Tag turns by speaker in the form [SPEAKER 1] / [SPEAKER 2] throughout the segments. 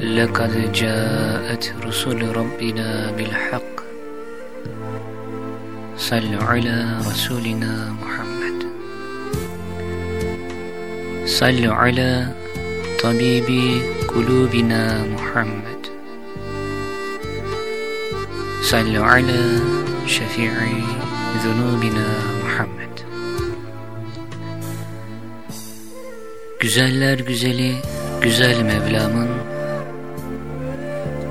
[SPEAKER 1] لقد جاءت رسل ربنا بالحق صلوا على رسولنا محمد صلوا على طبيب قلوبنا محمد صلوا على شفيع ذنوبنا محمد Güzeller güzeli, güzel Mevlam'ın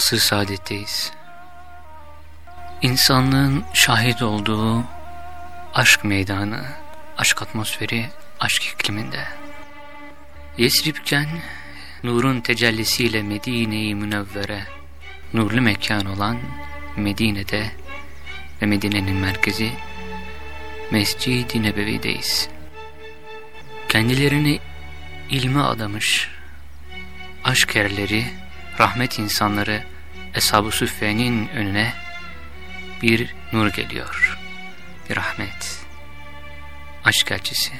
[SPEAKER 1] Asr saadetteyiz. İnsanlığın şahit olduğu aşk meydanı, aşk atmosferi, aşk ikliminde. Yesribken nurun tecellisiyle Medine-i Münevvere, nurlu mekan olan Medine'de ve Medine'nin merkezi Mescid-i Nebevi'deyiz. Kendilerini ilme adamış aşk erleri, rahmet insanları Eshab-ı Süffe'nin önüne bir nur geliyor. Bir rahmet. Aşk elçisi.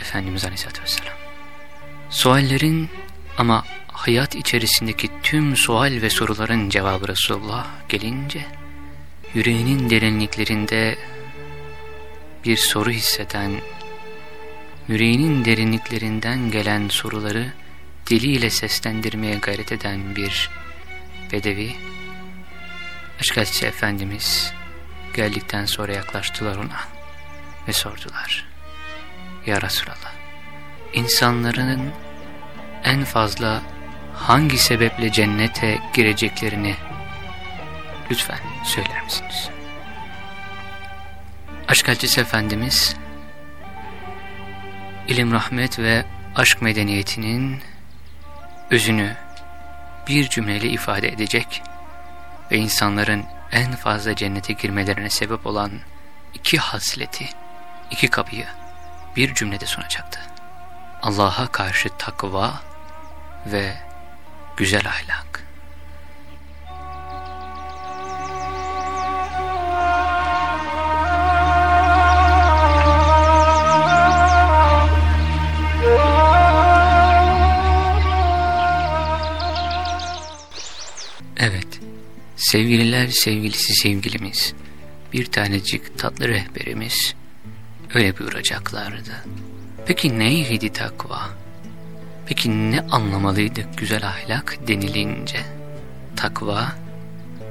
[SPEAKER 1] Efendimiz Aleyhisselatü Vesselam. Suallerin ama hayat içerisindeki tüm sual ve soruların cevabı Resulullah gelince yüreğinin derinliklerinde bir soru hisseden, yüreğinin derinliklerinden gelen soruları diliyle seslendirmeye gayret eden bir bedevi, Aşkatçı Efendimiz geldikten sonra yaklaştılar ona ve sordular. Ya Resulallah, insanların en fazla hangi sebeple cennete gireceklerini lütfen söyler misiniz? Aşk elçisi Efendimiz, ilim, rahmet ve aşk medeniyetinin özünü bir cümleyle ifade edecek ve insanların en fazla cennete girmelerine sebep olan iki hasleti, iki kapıyı bir cümlede sunacaktı. Allah'a karşı takva ve güzel ahlak. Sevgililer sevgilisi sevgilimiz, bir tanecik tatlı rehberimiz öyle buyuracaklardı. Peki neydi takva? Peki ne anlamalıydık güzel ahlak denilince? Takva,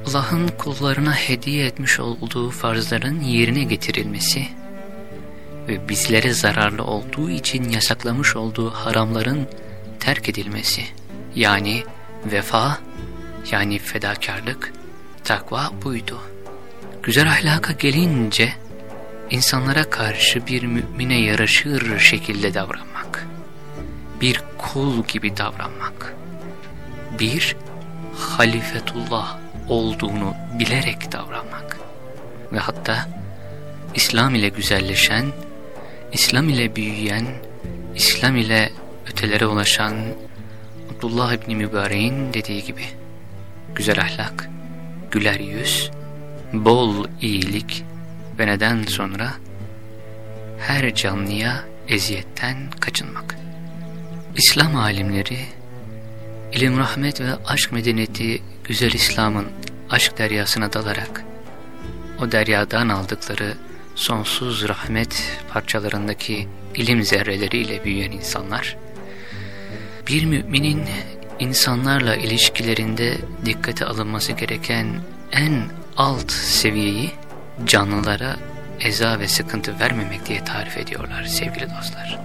[SPEAKER 1] Allah'ın kullarına hediye etmiş olduğu farzların yerine getirilmesi ve bizlere zararlı olduğu için yasaklamış olduğu haramların terk edilmesi. Yani vefa, yani fedakarlık, Takva buydu. Güzel ahlaka gelince insanlara karşı bir mümine yaraşır şekilde davranmak. Bir kul gibi davranmak. Bir halifetullah olduğunu bilerek davranmak. Ve hatta İslam ile güzelleşen, İslam ile büyüyen, İslam ile ötelere ulaşan Abdullah İbni Mübarek'in dediği gibi güzel ahlak güler yüz, bol iyilik ve neden sonra her canlıya eziyetten kaçınmak. İslam alimleri, ilim, rahmet ve aşk medeniyeti güzel İslam'ın aşk deryasına dalarak, o deryadan aldıkları sonsuz rahmet parçalarındaki ilim zerreleriyle büyüyen insanlar, bir müminin insanlarla ilişkilerinde dikkate alınması gereken en alt seviyeyi canlılara eza ve sıkıntı vermemek diye tarif ediyorlar sevgili dostlar.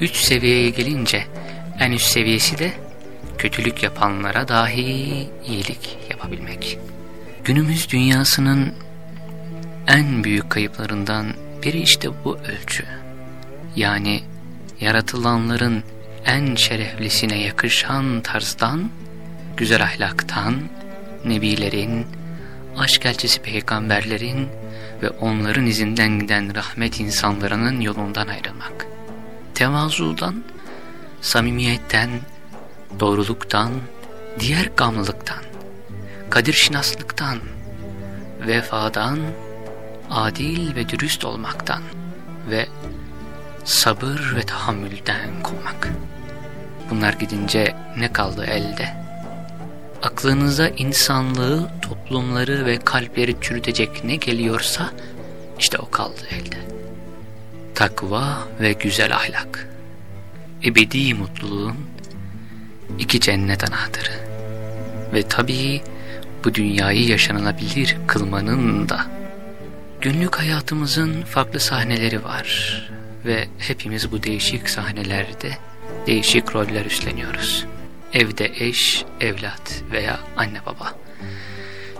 [SPEAKER 1] Üç seviyeye gelince en üst seviyesi de kötülük yapanlara dahi iyilik yapabilmek. Günümüz dünyasının en büyük kayıplarından biri işte bu ölçü. Yani yaratılanların en şereflisine yakışan tarzdan, güzel ahlaktan, nebilerin, aşk elçisi peygamberlerin ve onların izinden giden rahmet insanlarının yolundan ayrılmak. Tevazudan, samimiyetten, doğruluktan, diğer gamlılıktan, kadir şinaslıktan, vefadan, adil ve dürüst olmaktan ve sabır ve tahammülden kovmak. Bunlar gidince ne kaldı elde? Aklınıza insanlığı, toplumları ve kalpleri çürütecek ne geliyorsa işte o kaldı elde. Takva ve güzel ahlak. Ebedi mutluluğun iki cennet anahtarı. Ve tabii bu dünyayı yaşanılabilir kılmanın da. Günlük hayatımızın farklı sahneleri var ve hepimiz bu değişik sahnelerde değişik roller üstleniyoruz. Evde eş, evlat veya anne baba.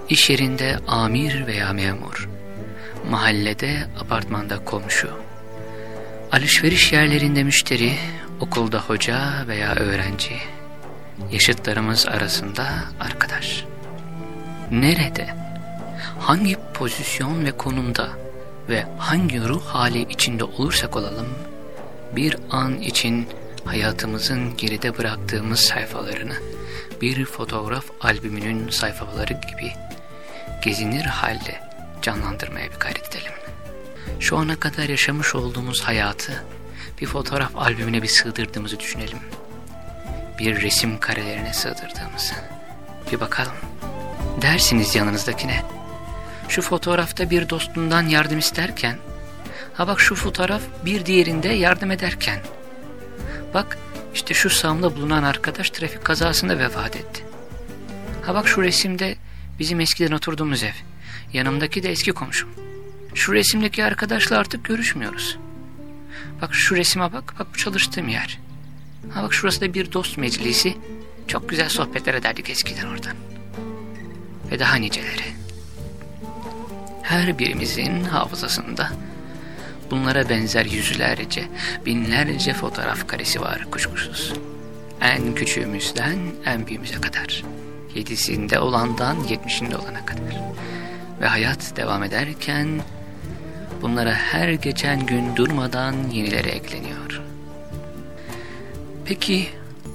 [SPEAKER 1] İş yerinde amir veya memur. Mahallede, apartmanda komşu. Alışveriş yerlerinde müşteri, okulda hoca veya öğrenci. Yaşıtlarımız arasında arkadaş. Nerede, hangi pozisyon ve konumda ve hangi ruh hali içinde olursak olalım, bir an için hayatımızın geride bıraktığımız sayfalarını bir fotoğraf albümünün sayfaları gibi gezinir halde canlandırmaya bir gayret edelim. Şu ana kadar yaşamış olduğumuz hayatı bir fotoğraf albümüne bir sığdırdığımızı düşünelim. Bir resim karelerine sığdırdığımızı. Bir bakalım. Dersiniz yanınızdakine. Şu fotoğrafta bir dostundan yardım isterken, ha bak şu fotoğraf bir diğerinde yardım ederken, Bak işte şu sağımda bulunan arkadaş trafik kazasında vefat etti. Ha bak şu resimde bizim eskiden oturduğumuz ev. Yanımdaki de eski komşum. Şu resimdeki arkadaşla artık görüşmüyoruz. Bak şu resime bak, bak bu çalıştığım yer. Ha bak şurası da bir dost meclisi. Çok güzel sohbetler ederdik eskiden oradan. Ve daha niceleri. Her birimizin hafızasında Bunlara benzer yüzlerce, binlerce fotoğraf karesi var kuşkusuz. En küçüğümüzden en büyüğümüze kadar. Yedisinde olandan yetmişinde olana kadar. Ve hayat devam ederken bunlara her geçen gün durmadan yenileri ekleniyor. Peki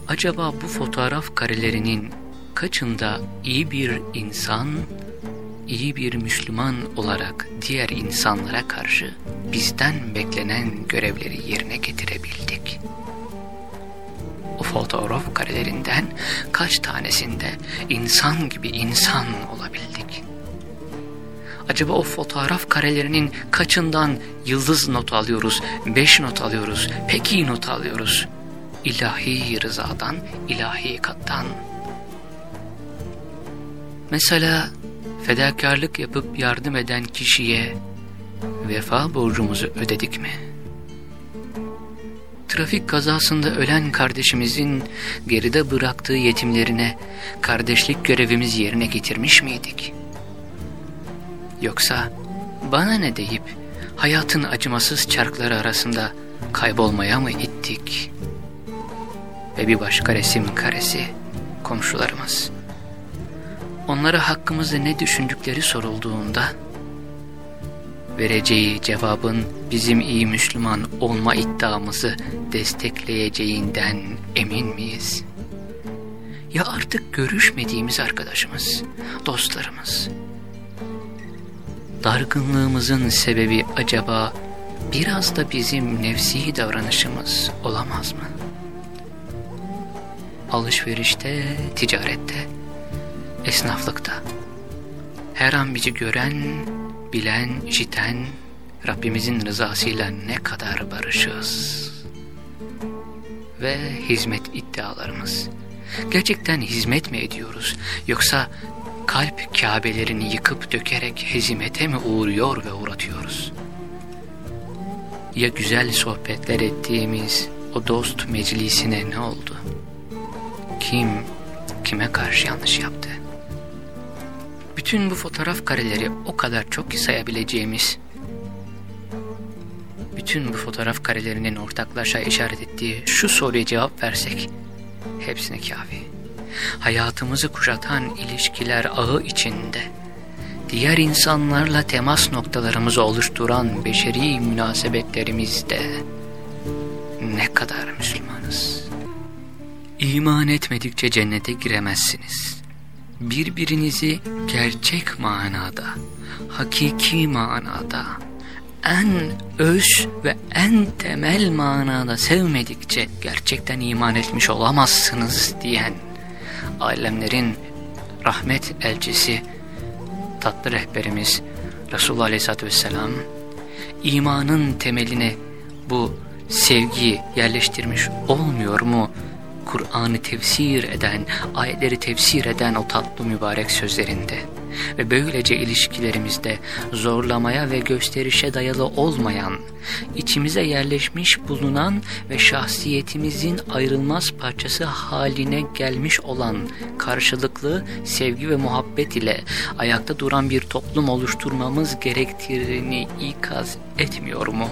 [SPEAKER 1] acaba bu fotoğraf karelerinin kaçında iyi bir insan iyi bir Müslüman olarak diğer insanlara karşı bizden beklenen görevleri yerine getirebildik. O fotoğraf karelerinden kaç tanesinde insan gibi insan olabildik? Acaba o fotoğraf karelerinin kaçından yıldız not alıyoruz, beş not alıyoruz, peki not alıyoruz? İlahi rızadan, ilahi kattan. Mesela fedakarlık yapıp yardım eden kişiye vefa borcumuzu ödedik mi? Trafik kazasında ölen kardeşimizin geride bıraktığı yetimlerine kardeşlik görevimiz yerine getirmiş miydik? Yoksa bana ne deyip hayatın acımasız çarkları arasında kaybolmaya mı ittik? Ve bir başka resim karesi komşularımız onlara hakkımızda ne düşündükleri sorulduğunda vereceği cevabın bizim iyi Müslüman olma iddiamızı destekleyeceğinden emin miyiz? Ya artık görüşmediğimiz arkadaşımız, dostlarımız? Dargınlığımızın sebebi acaba biraz da bizim nefsi davranışımız olamaz mı? Alışverişte, ticarette, esnaflıkta. Her an bizi gören, bilen, işiten Rabbimizin rızasıyla ne kadar barışız. Ve hizmet iddialarımız. Gerçekten hizmet mi ediyoruz yoksa kalp kâbelerini yıkıp dökerek hizmete mi uğruyor ve uğratıyoruz? Ya güzel sohbetler ettiğimiz o dost meclisine ne oldu? Kim kime karşı yanlış yaptı? Bütün bu fotoğraf kareleri o kadar çok ki sayabileceğimiz bütün bu fotoğraf karelerinin ortaklaşa işaret ettiği şu soruya cevap versek hepsine kafi. Hayatımızı kuşatan ilişkiler ağı içinde diğer insanlarla temas noktalarımızı oluşturan beşeri münasebetlerimizde ne kadar Müslümanız. İman etmedikçe cennete giremezsiniz. Birbirinizi gerçek manada, hakiki manada, en öz ve en temel manada sevmedikçe gerçekten iman etmiş olamazsınız diyen alemlerin rahmet elçisi tatlı rehberimiz Resulullah Aleyhisselatü Vesselam imanın temeline bu sevgi yerleştirmiş olmuyor mu? Kur'an'ı tefsir eden, ayetleri tefsir eden o tatlı mübarek sözlerinde ve böylece ilişkilerimizde zorlamaya ve gösterişe dayalı olmayan, içimize yerleşmiş bulunan ve şahsiyetimizin ayrılmaz parçası haline gelmiş olan karşılıklı sevgi ve muhabbet ile ayakta duran bir toplum oluşturmamız gerektiğini ikaz etmiyor mu?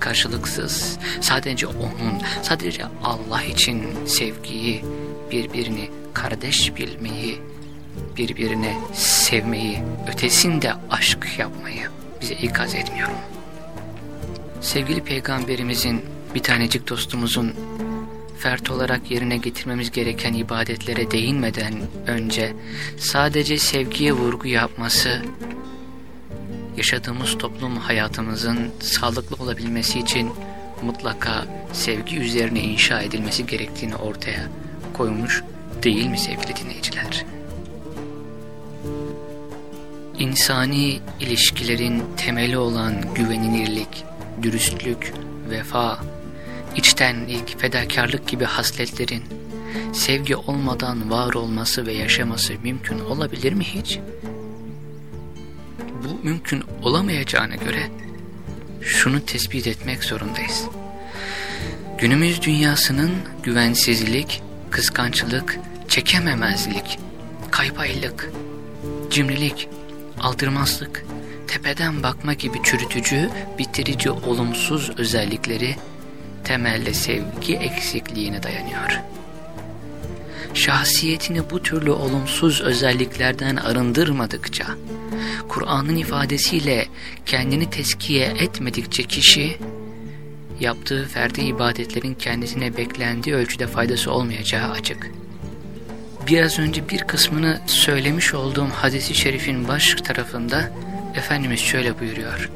[SPEAKER 1] Karşılıksız, sadece onun, sadece Allah için sevgiyi, birbirini kardeş bilmeyi, birbirine sevmeyi, ötesinde aşk yapmayı bize ikaz etmiyorum. Sevgili peygamberimizin, bir tanecik dostumuzun fert olarak yerine getirmemiz gereken ibadetlere değinmeden önce sadece sevgiye vurgu yapması, yaşadığımız toplum hayatımızın sağlıklı olabilmesi için mutlaka sevgi üzerine inşa edilmesi gerektiğini ortaya koymuş değil mi sevgili dinleyiciler? İnsani ilişkilerin temeli olan güvenilirlik, dürüstlük, vefa, içtenlik, fedakarlık gibi hasletlerin sevgi olmadan var olması ve yaşaması mümkün olabilir mi hiç? Bu mümkün olamayacağına göre şunu tespit etmek zorundayız. Günümüz dünyasının güvensizlik, kıskançlık, çekememezlik, kaypaylık, cimrilik, aldırmazlık, tepeden bakma gibi çürütücü, bitirici olumsuz özellikleri temelde sevgi eksikliğine dayanıyor. Şahsiyetini bu türlü olumsuz özelliklerden arındırmadıkça, Kur'an'ın ifadesiyle kendini teskiye etmedikçe kişi, yaptığı ferdi ibadetlerin kendisine beklendiği ölçüde faydası olmayacağı açık biraz önce bir kısmını söylemiş olduğum hadisi şerifin baş tarafında Efendimiz şöyle buyuruyor.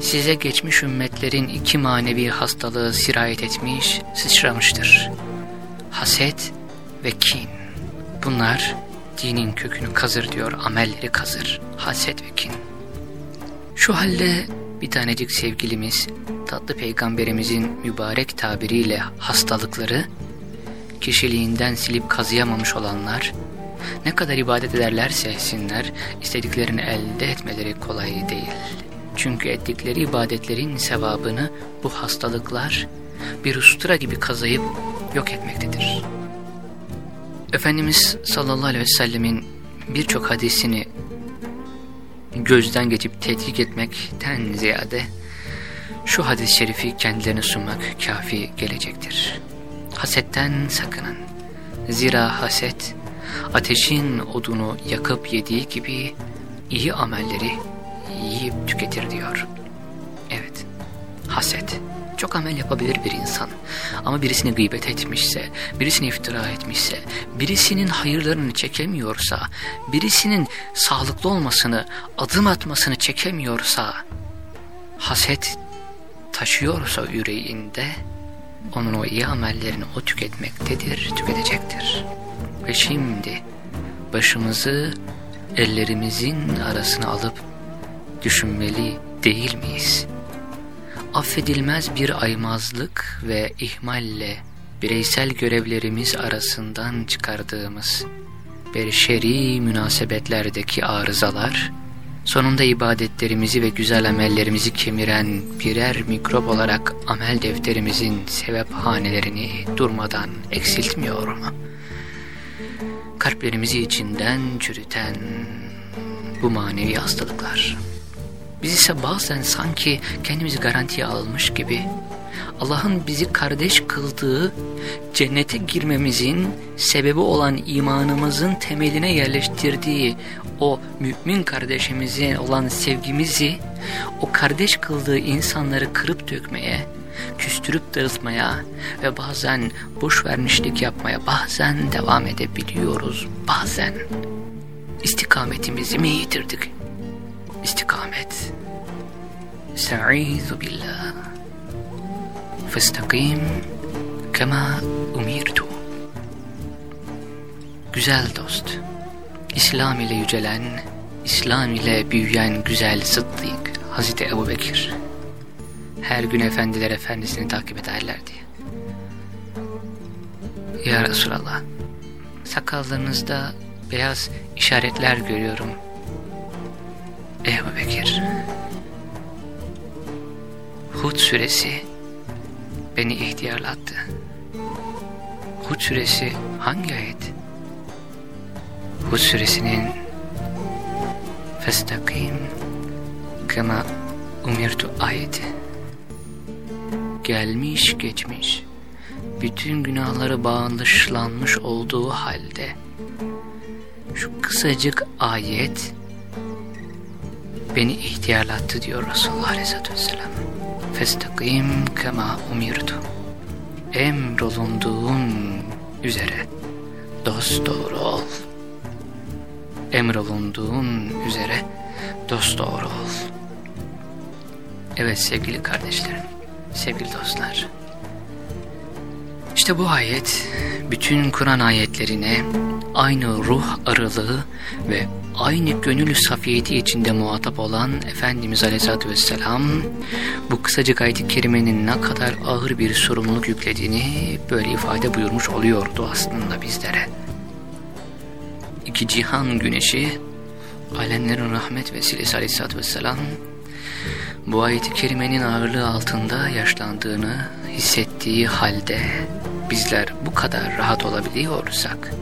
[SPEAKER 1] Size geçmiş ümmetlerin iki manevi hastalığı sirayet etmiş, sıçramıştır. Haset ve kin. Bunlar dinin kökünü kazır diyor, amelleri kazır. Haset ve kin. Şu halde bir tanecik sevgilimiz, tatlı peygamberimizin mübarek tabiriyle hastalıkları kişiliğinden silip kazıyamamış olanlar, ne kadar ibadet ederlerse etsinler, istediklerini elde etmeleri kolay değil. Çünkü ettikleri ibadetlerin sevabını bu hastalıklar bir ustura gibi kazayıp yok etmektedir. Efendimiz sallallahu aleyhi ve sellemin birçok hadisini gözden geçip tetkik etmekten ziyade şu hadis-i şerifi kendilerine sunmak kafi gelecektir. Hasetten sakının. Zira haset, ateşin odunu yakıp yediği gibi iyi amelleri yiyip tüketir diyor. Evet, haset. Çok amel yapabilir bir insan. Ama birisini gıybet etmişse, birisini iftira etmişse, birisinin hayırlarını çekemiyorsa, birisinin sağlıklı olmasını, adım atmasını çekemiyorsa, haset taşıyorsa yüreğinde onun o iyi amellerini o tüketmektedir, tüketecektir. Ve şimdi başımızı ellerimizin arasına alıp düşünmeli değil miyiz? Affedilmez bir aymazlık ve ihmalle bireysel görevlerimiz arasından çıkardığımız beşeri münasebetlerdeki arızalar, sonunda ibadetlerimizi ve güzel amellerimizi kemiren birer mikrop olarak amel defterimizin sebep hanelerini durmadan eksiltmiyor mu? Kalplerimizi içinden çürüten bu manevi hastalıklar. Biz ise bazen sanki kendimizi garantiye almış gibi Allah'ın bizi kardeş kıldığı cennete girmemizin sebebi olan imanımızın temeline yerleştirdiği o mümin kardeşimize olan sevgimizi o kardeş kıldığı insanları kırıp dökmeye, küstürüp dağıtmaya ve bazen boş vermişlik yapmaya bazen devam edebiliyoruz. Bazen istikametimizi mi yitirdik? İstikamet. Estaizu billah. Festakim kema umirtu. Güzel dost, İslam ile yücelen, İslam ile büyüyen güzel Sıddık Hazreti Ebu Bekir. Her gün efendiler efendisini takip ederlerdi. Ya Resulallah, sakallarınızda beyaz işaretler görüyorum. Ebu Bekir. Hud suresi beni ihtiyarlattı. Hud suresi hangi ayet? Hud suresinin Festakim kema umirtu ayeti. Gelmiş geçmiş, bütün günahları bağışlanmış olduğu halde, şu kısacık ayet beni ihtiyarlattı diyor Resulullah Aleyhisselatü Vesselam. Festakim kema umirtu. Emrolunduğun üzere dost doğru ol. Emrolunduğun üzere dost doğru ol. Evet sevgili kardeşlerim, sevgili dostlar. İşte bu ayet bütün Kur'an ayetlerine aynı ruh arılığı ve aynı gönül safiyeti içinde muhatap olan Efendimiz Aleyhisselatü Vesselam bu kısacık ayet-i kerimenin ne kadar ağır bir sorumluluk yüklediğini böyle ifade buyurmuş oluyordu aslında bizlere. İki cihan güneşi alemlerin rahmet vesilesi Aleyhisselatü Vesselam bu ayet-i kerimenin ağırlığı altında yaşlandığını hissettiği halde bizler bu kadar rahat olabiliyorsak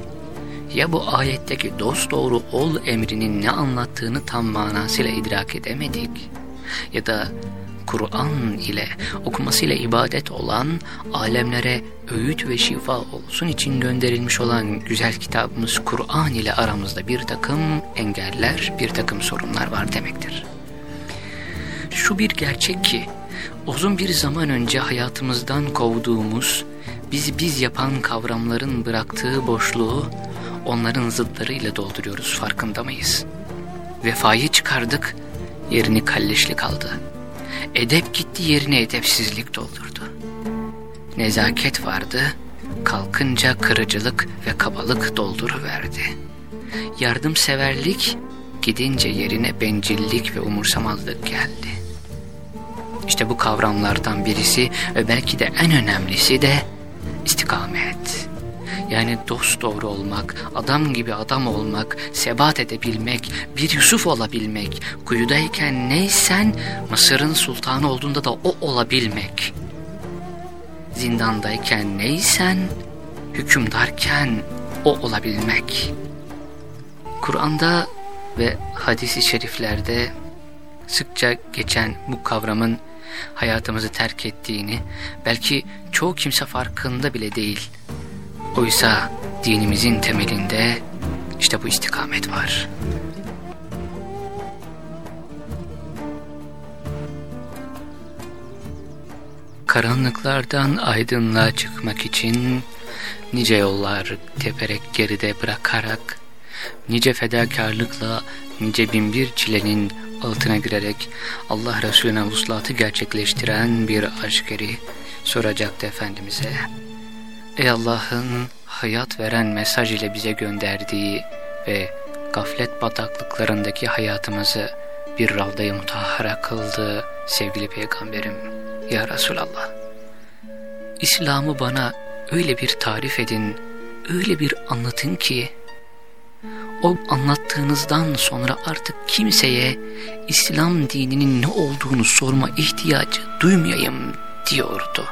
[SPEAKER 1] ya bu ayetteki dost doğru ol emrinin ne anlattığını tam manasıyla idrak edemedik ya da Kur'an ile okumasıyla ibadet olan alemlere öğüt ve şifa olsun için gönderilmiş olan güzel kitabımız Kur'an ile aramızda bir takım engeller, bir takım sorunlar var demektir. Şu bir gerçek ki uzun bir zaman önce hayatımızdan kovduğumuz, bizi biz yapan kavramların bıraktığı boşluğu onların zıtlarıyla dolduruyoruz farkında mıyız? Vefayı çıkardık, yerini kalleşlik aldı. Edep gitti yerine edepsizlik doldurdu. Nezaket vardı, kalkınca kırıcılık ve kabalık dolduruverdi. Yardımseverlik gidince yerine bencillik ve umursamazlık geldi. İşte bu kavramlardan birisi ve belki de en önemlisi de istikamet. Yani dost doğru olmak, adam gibi adam olmak, sebat edebilmek, bir Yusuf olabilmek, kuyudayken neysen Mısır'ın sultanı olduğunda da o olabilmek. Zindandayken neysen, hükümdarken o olabilmek. Kur'an'da ve hadisi şeriflerde sıkça geçen bu kavramın hayatımızı terk ettiğini belki çoğu kimse farkında bile değil. Oysa dinimizin temelinde işte bu istikamet var. Karanlıklardan aydınlığa çıkmak için nice yollar teperek geride bırakarak nice fedakarlıkla, nice binbir çilenin altına girerek Allah Resulüne vuslatı gerçekleştiren bir aşkeri soracaktı Efendimiz'e. Ey Allah'ın hayat veren mesaj ile bize gönderdiği ve gaflet bataklıklarındaki hayatımızı bir ravdayı mutahhara kıldığı sevgili peygamberim ya Resulallah. İslam'ı bana öyle bir tarif edin, öyle bir anlatın ki o anlattığınızdan sonra artık kimseye İslam dininin ne olduğunu sorma ihtiyacı duymayayım diyordu.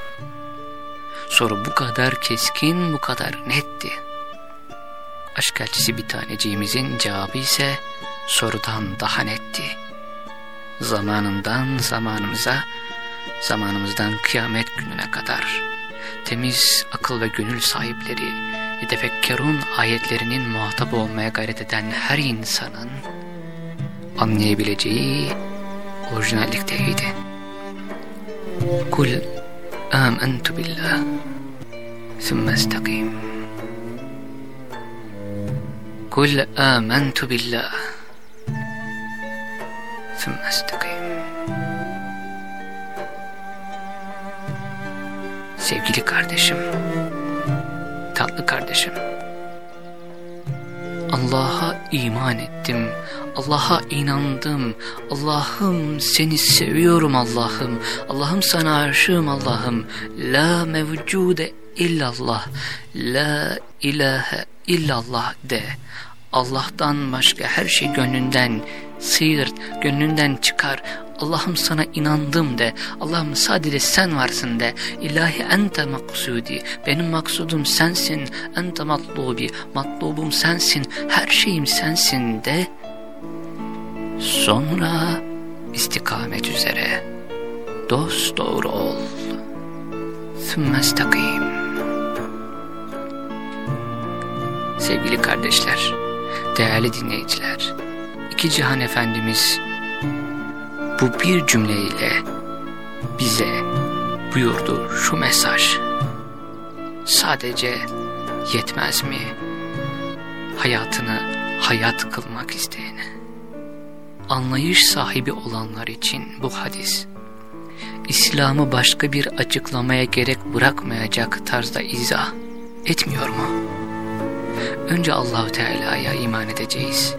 [SPEAKER 1] Soru bu kadar keskin, bu kadar netti. Aşk elçisi bir taneciğimizin cevabı ise sorudan daha netti. Zamanından zamanımıza, zamanımızdan kıyamet gününe kadar temiz akıl ve gönül sahipleri, tefekkerun ayetlerinin muhatap olmaya gayret eden her insanın anlayabileceği orijinallikteydi. Kul amentu billah ثم استقيم قل آمنت بالله ثم استقيم Sevgili kardeşim, tatlı kardeşim, Allah'a iman ettim, Allah'a inandım, Allah'ım seni seviyorum Allah'ım, Allah'ım sana aşığım Allah'ım, la mevcude illallah, la ilahe illallah de. Allah'tan başka her şey gönlünden sıyırt, gönlünden çıkar. Allah'ım sana inandım de. Allah'ım sadece sen varsın de. İlahi ente maksudi. Benim maksudum sensin. Ente matlubi. Matlubum sensin. Her şeyim sensin de. Sonra istikamet üzere dost doğru ol. Sümmestakim. Sevgili kardeşler, değerli dinleyiciler, iki cihan efendimiz bu bir cümleyle bize buyurdu şu mesaj. Sadece yetmez mi hayatını hayat kılmak isteyene? Anlayış sahibi olanlar için bu hadis, İslam'ı başka bir açıklamaya gerek bırakmayacak tarzda izah etmiyor mu? Önce Allahu Teala'ya iman edeceğiz.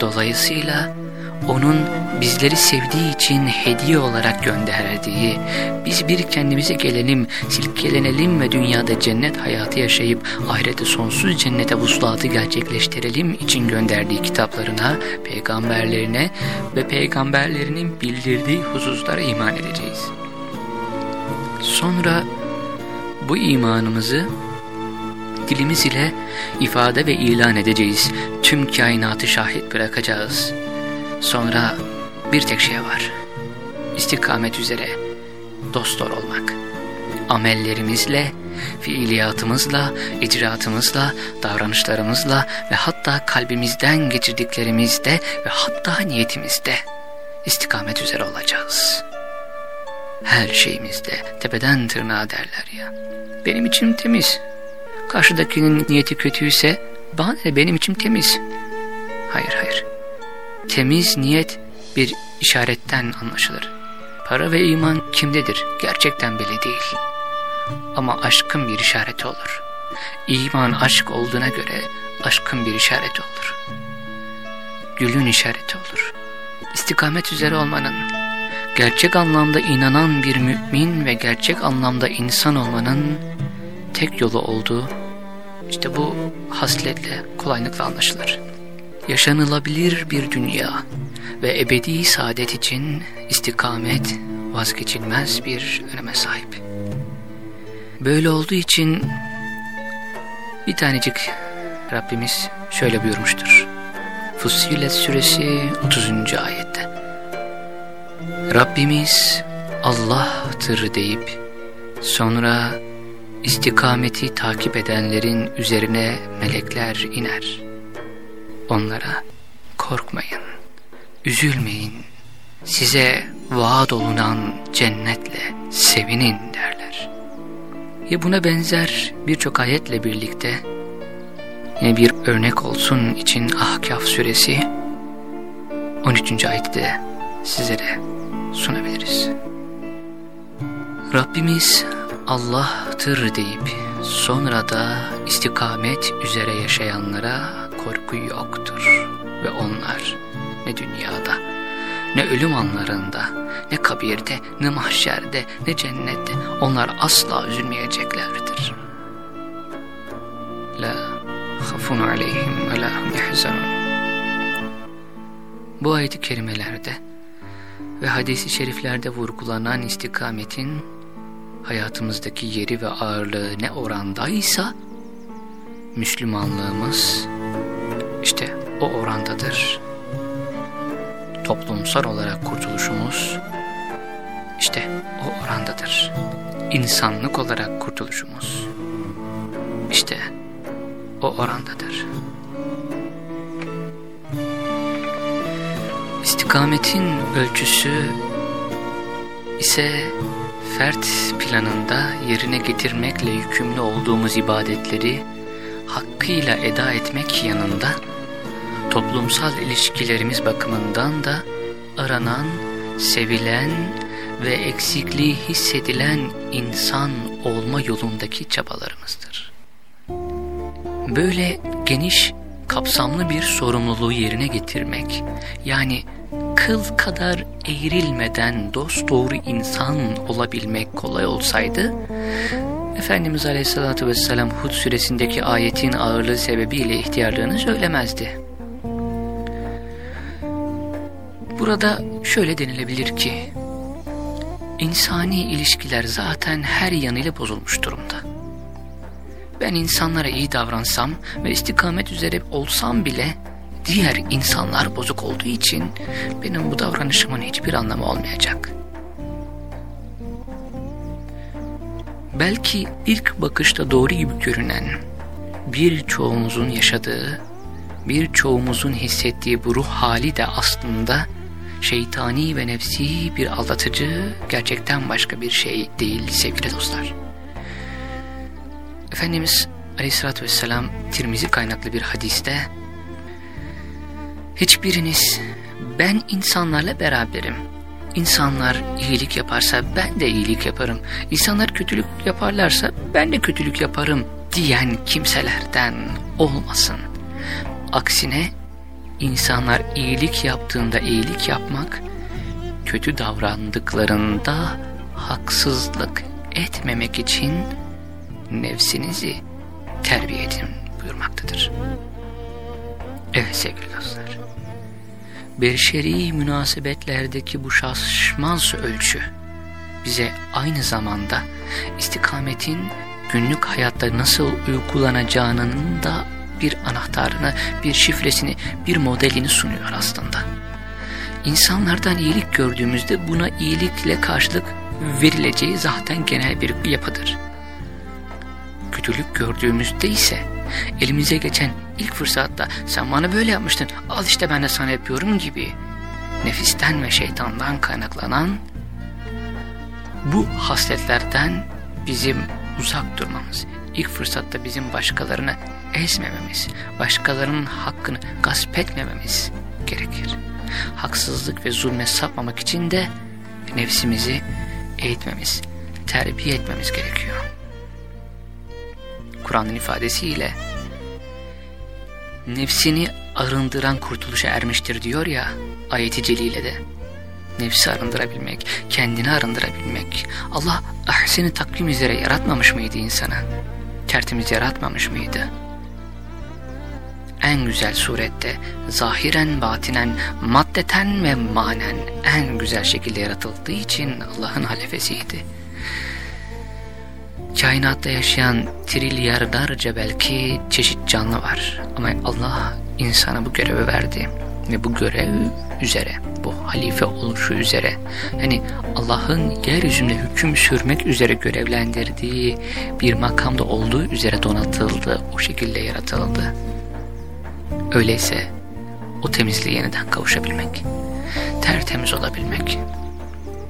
[SPEAKER 1] Dolayısıyla onun bizleri sevdiği için hediye olarak gönderdiği, biz bir kendimize gelelim, silkelenelim ve dünyada cennet hayatı yaşayıp ahirete sonsuz cennete vuslatı gerçekleştirelim için gönderdiği kitaplarına, peygamberlerine ve peygamberlerinin bildirdiği hususlara iman edeceğiz. Sonra bu imanımızı dilimiz ile ifade ve ilan edeceğiz. Tüm kainatı şahit bırakacağız. Sonra bir tek şey var. İstikamet üzere dostlar olmak. Amellerimizle, fiiliyatımızla, icraatımızla, davranışlarımızla ve hatta kalbimizden geçirdiklerimizde ve hatta niyetimizde istikamet üzere olacağız. Her şeyimizde tepeden tırnağa derler ya. Benim içim temiz. Karşıdakinin niyeti kötüyse bana benim içim temiz. Hayır hayır temiz niyet bir işaretten anlaşılır. Para ve iman kimdedir gerçekten belli değil. Ama aşkın bir işareti olur. İman aşk olduğuna göre aşkın bir işareti olur. Gülün işareti olur. İstikamet üzere olmanın, gerçek anlamda inanan bir mümin ve gerçek anlamda insan olmanın tek yolu olduğu, işte bu hasletle kolaylıkla anlaşılır yaşanılabilir bir dünya ve ebedi saadet için istikamet vazgeçilmez bir öneme sahip. Böyle olduğu için bir tanecik Rabbimiz şöyle buyurmuştur. Fussilet suresi 30. ayette. Rabbimiz Allah'tır deyip sonra istikameti takip edenlerin üzerine melekler iner onlara korkmayın, üzülmeyin, size vaat olunan cennetle sevinin derler. Ya buna benzer birçok ayetle birlikte Yine bir örnek olsun için Ahkaf suresi 13. ayette sizlere sunabiliriz. Rabbimiz Allah'tır deyip sonra da istikamet üzere yaşayanlara korku yoktur ve onlar ne dünyada ne ölüm anlarında ne kabirde ne mahşerde ne cennette onlar asla üzülmeyeceklerdir. La khafun aleyhim ve la yahzanun. Bu ayet-i kerimelerde ve hadisi şeriflerde vurgulanan istikametin hayatımızdaki yeri ve ağırlığı ne orandaysa Müslümanlığımız işte o orandadır. Toplumsal olarak kurtuluşumuz işte o orandadır. İnsanlık olarak kurtuluşumuz işte o orandadır. İstikametin ölçüsü ise fert planında yerine getirmekle yükümlü olduğumuz ibadetleri hakkıyla eda etmek yanında toplumsal ilişkilerimiz bakımından da aranan, sevilen ve eksikliği hissedilen insan olma yolundaki çabalarımızdır. Böyle geniş, kapsamlı bir sorumluluğu yerine getirmek, yani kıl kadar eğrilmeden dost doğru insan olabilmek kolay olsaydı, Efendimiz Aleyhisselatü Vesselam Hud suresindeki ayetin ağırlığı sebebiyle ihtiyarlığını söylemezdi. Burada şöyle denilebilir ki, insani ilişkiler zaten her yanıyla bozulmuş durumda. Ben insanlara iyi davransam ve istikamet üzere olsam bile diğer insanlar bozuk olduğu için benim bu davranışımın hiçbir anlamı olmayacak. Belki ilk bakışta doğru gibi görünen birçoğumuzun yaşadığı, birçoğumuzun hissettiği bu ruh hali de aslında şeytani ve nefsi bir aldatıcı, gerçekten başka bir şey değil sevgili dostlar. Efendimiz Aleyhisselatü Vesselam Tirmizi kaynaklı bir hadiste Hiçbiriniz ben insanlarla beraberim. İnsanlar iyilik yaparsa ben de iyilik yaparım. İnsanlar kötülük yaparlarsa ben de kötülük yaparım diyen kimselerden olmasın. Aksine insanlar iyilik yaptığında iyilik yapmak, kötü davrandıklarında haksızlık etmemek için nefsinizi terbiye edin buyurmaktadır. Evet sevgili dostlar, berşeri münasebetlerdeki bu şaşmaz ölçü bize aynı zamanda istikametin günlük hayatta nasıl uygulanacağının da bir anahtarını, bir şifresini, bir modelini sunuyor aslında. İnsanlardan iyilik gördüğümüzde buna iyilikle karşılık verileceği zaten genel bir yapıdır. Kötülük gördüğümüzde ise elimize geçen ilk fırsatta sen bana böyle yapmıştın al işte ben de sana yapıyorum gibi nefisten ve şeytandan kaynaklanan bu hasletlerden bizim uzak durmamız, ilk fırsatta bizim başkalarını ezmememiz, başkalarının hakkını gasp etmememiz gerekir. Haksızlık ve zulme sapmamak için de nefsimizi eğitmemiz, terbiye etmemiz gerekiyor. Kur'an'ın ifadesiyle nefsini arındıran kurtuluşa ermiştir diyor ya ayeti celilede. Nefsi arındırabilmek, kendini arındırabilmek. Allah ahseni takvim üzere yaratmamış mıydı insanı? Tertemiz yaratmamış mıydı? En güzel surette, zahiren, batinen, maddeten ve manen en güzel şekilde yaratıldığı için Allah'ın halefesiydi Kainatta yaşayan trilyarlarca belki çeşit canlı var. Ama Allah insana bu görevi verdi. Ve bu görev üzere, bu halife oluşu üzere, yani Allah'ın yeryüzünde hüküm sürmek üzere görevlendirdiği bir makamda olduğu üzere donatıldı, o şekilde yaratıldı. Öyleyse o temizliğe yeniden kavuşabilmek, tertemiz olabilmek,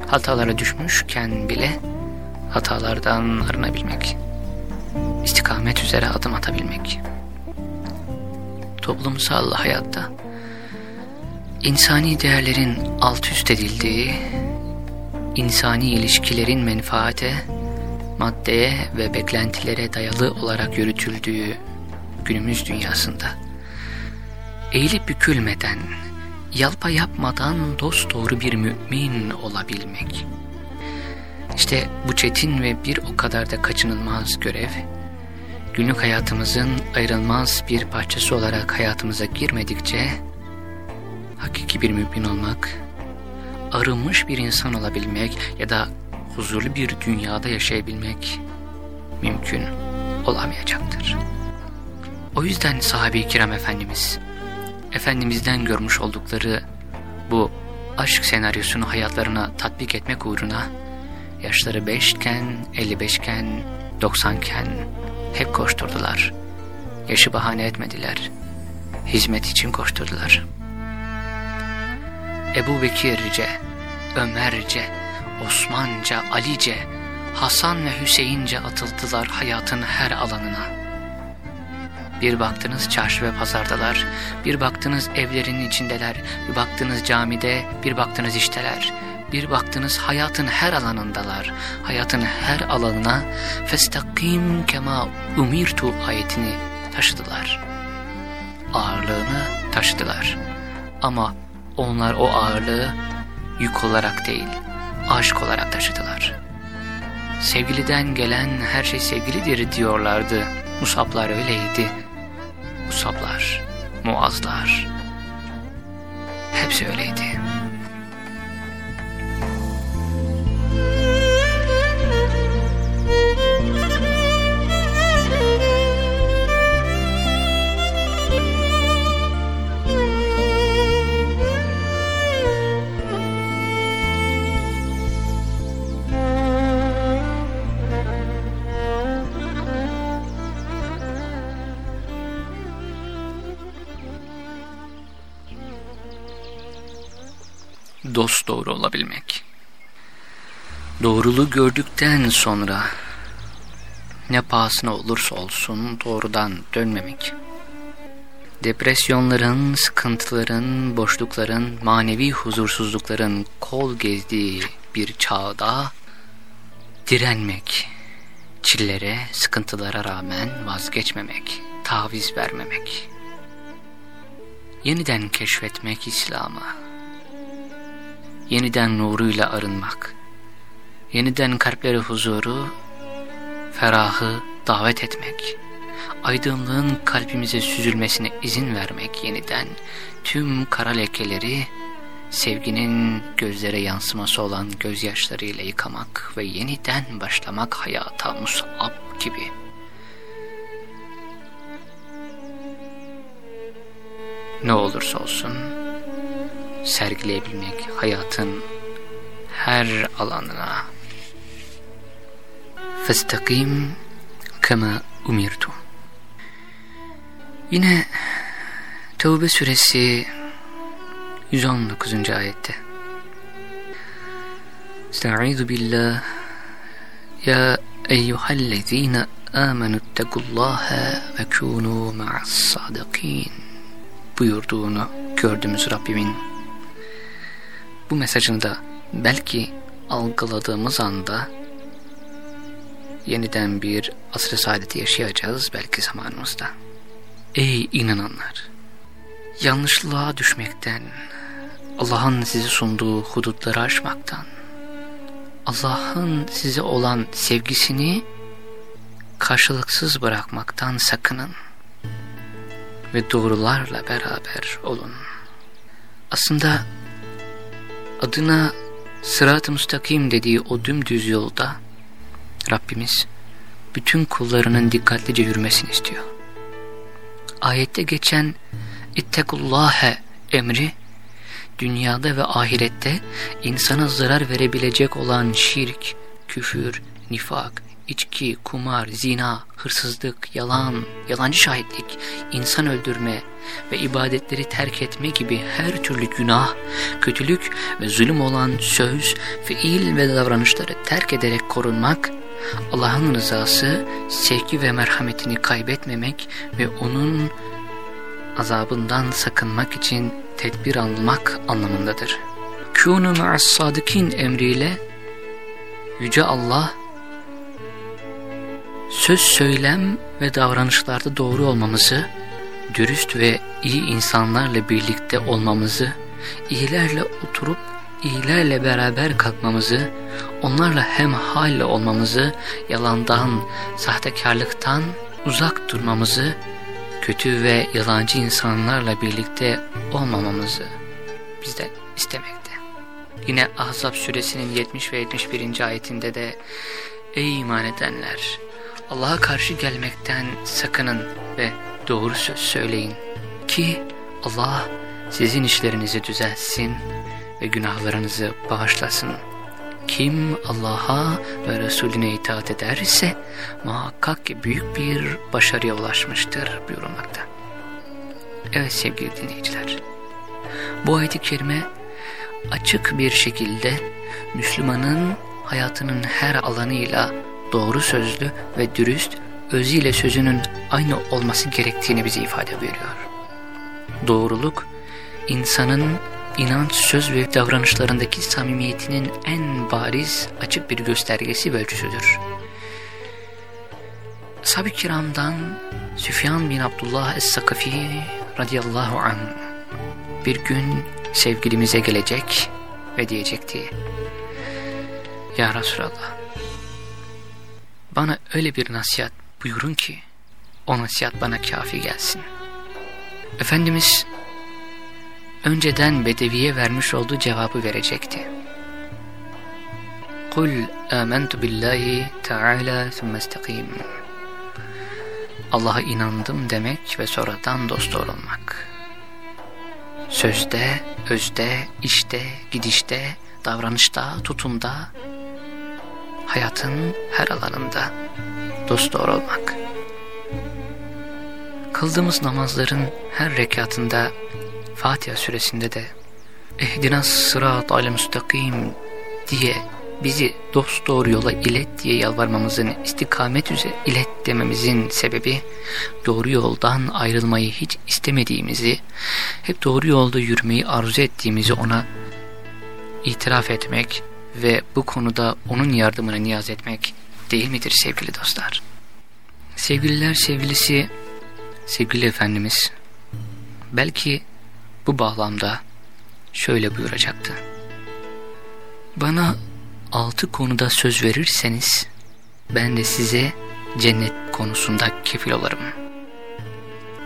[SPEAKER 1] hatalara düşmüşken bile hatalardan arınabilmek, istikamet üzere adım atabilmek. toplumsal hayatta insani değerlerin alt üst edildiği, insani ilişkilerin menfaate, maddeye ve beklentilere dayalı olarak yürütüldüğü günümüz dünyasında eğilip bükülmeden, yalpa yapmadan dost doğru bir mümin olabilmek. İşte bu çetin ve bir o kadar da kaçınılmaz görev, günlük hayatımızın ayrılmaz bir parçası olarak hayatımıza girmedikçe, hakiki bir mümin olmak, arınmış bir insan olabilmek ya da huzurlu bir dünyada yaşayabilmek mümkün olamayacaktır. O yüzden sahabe-i kiram Efendimiz, Efendimiz'den görmüş oldukları bu aşk senaryosunu hayatlarına tatbik etmek uğruna yaşları beşken, elli beşken, doksanken hep koşturdular. Yaşı bahane etmediler. Hizmet için koşturdular. Ebu Bekirce, Ömerce, Osmanca, Alice, Hasan ve Hüseyince atıldılar hayatın her alanına. Bir baktınız çarşı ve pazardalar, bir baktınız evlerinin içindeler, bir baktınız camide, bir baktınız işteler, bir baktınız hayatın her alanındalar. Hayatın her alanına festakim kema umirtu ayetini taşıdılar. Ağırlığını taşıdılar. Ama onlar o ağırlığı yük olarak değil, aşk olarak taşıdılar. Sevgiliden gelen her şey sevgilidir diyorlardı. Musablar öyleydi. Musablar, muazlar. Hepsi öyleydi. Dost doğru olabilmek. Doğruluğu gördükten sonra ne pahasına olursa olsun doğrudan dönmemek. Depresyonların, sıkıntıların, boşlukların, manevi huzursuzlukların kol gezdiği bir çağda direnmek, çillere, sıkıntılara rağmen vazgeçmemek, taviz vermemek. Yeniden keşfetmek İslam'ı yeniden nuruyla arınmak, yeniden kalplere huzuru, ferahı davet etmek, aydınlığın kalbimize süzülmesine izin vermek yeniden, tüm kara lekeleri sevginin gözlere yansıması olan gözyaşlarıyla yıkamak ve yeniden başlamak hayata Musab gibi. Ne olursa olsun, sergileyebilmek hayatın her alanına. Festakim kema umirtu. Yine Tevbe suresi 119. ayette. Estaizu billah Ya eyyühellezine amenu ittekullaha ve kûnû ma'as sadikin buyurduğunu gördüğümüz Rabbimin bu mesajını da belki algıladığımız anda yeniden bir asr-ı saadeti yaşayacağız belki zamanımızda. Ey inananlar! Yanlışlığa düşmekten, Allah'ın size sunduğu hudutları aşmaktan, Allah'ın size olan sevgisini karşılıksız bırakmaktan sakının ve doğrularla beraber olun. Aslında adına sırat-ı müstakim dediği o dümdüz yolda Rabbimiz bütün kullarının dikkatlice yürümesini istiyor. Ayette geçen ittekullâhe emri dünyada ve ahirette insana zarar verebilecek olan şirk, küfür, nifak, içki, kumar, zina, hırsızlık, yalan, yalancı şahitlik, insan öldürme ve ibadetleri terk etme gibi her türlü günah, kötülük ve zulüm olan söz, fiil ve davranışları terk ederek korunmak, Allah'ın rızası, sevgi ve merhametini kaybetmemek ve onun azabından sakınmak için tedbir almak anlamındadır. Kûnû ma'as sadıkin emriyle Yüce Allah söz söylem ve davranışlarda doğru olmamızı, dürüst ve iyi insanlarla birlikte olmamızı, iyilerle oturup iyilerle beraber kalkmamızı, onlarla hem halle olmamızı, yalandan, sahtekarlıktan uzak durmamızı, kötü ve yalancı insanlarla birlikte olmamamızı bizden istemekte. Yine Ahzab suresinin 70 ve 71. ayetinde de Ey iman edenler! Allah'a karşı gelmekten sakının ve doğru söz söyleyin ki Allah sizin işlerinizi düzeltsin ve günahlarınızı bağışlasın. Kim Allah'a ve Resulüne itaat ederse muhakkak ki büyük bir başarıya ulaşmıştır buyurulmakta. Evet sevgili dinleyiciler, bu ayet-i kerime açık bir şekilde Müslümanın hayatının her alanıyla doğru sözlü ve dürüst, özüyle sözünün aynı olması gerektiğini bize ifade veriyor. Doğruluk, insanın inanç, söz ve davranışlarındaki samimiyetinin en bariz, açık bir göstergesi ve ölçüsüdür. Sabi kiramdan Süfyan bin Abdullah Es-Sakafi radıyallahu anh bir gün sevgilimize gelecek ve diyecekti Ya Resulallah bana öyle bir nasihat buyurun ki o nasihat bana kafi gelsin. Efendimiz önceden Bedevi'ye vermiş olduğu cevabı verecekti. Kul amentu billahi teala thumme istakim. Allah'a inandım demek ve sonradan dost olmak. Sözde, özde, işte, gidişte, davranışta, tutumda, hayatın her alanında dost doğru olmak. Kıldığımız namazların her rekatında Fatiha suresinde de ehdinas sırat-ı müstakim diye bizi dost doğru yola ilet diye yalvarmamızın istikamet üzere ilet dememizin sebebi doğru yoldan ayrılmayı hiç istemediğimizi hep doğru yolda yürümeyi arzu ettiğimizi ona itiraf etmek ve bu konuda onun yardımına niyaz etmek değil midir sevgili dostlar? Sevgililer sevgilisi sevgili Efendimiz belki bu bağlamda şöyle buyuracaktı. Bana altı konuda söz verirseniz ben de size cennet konusunda kefil olurum.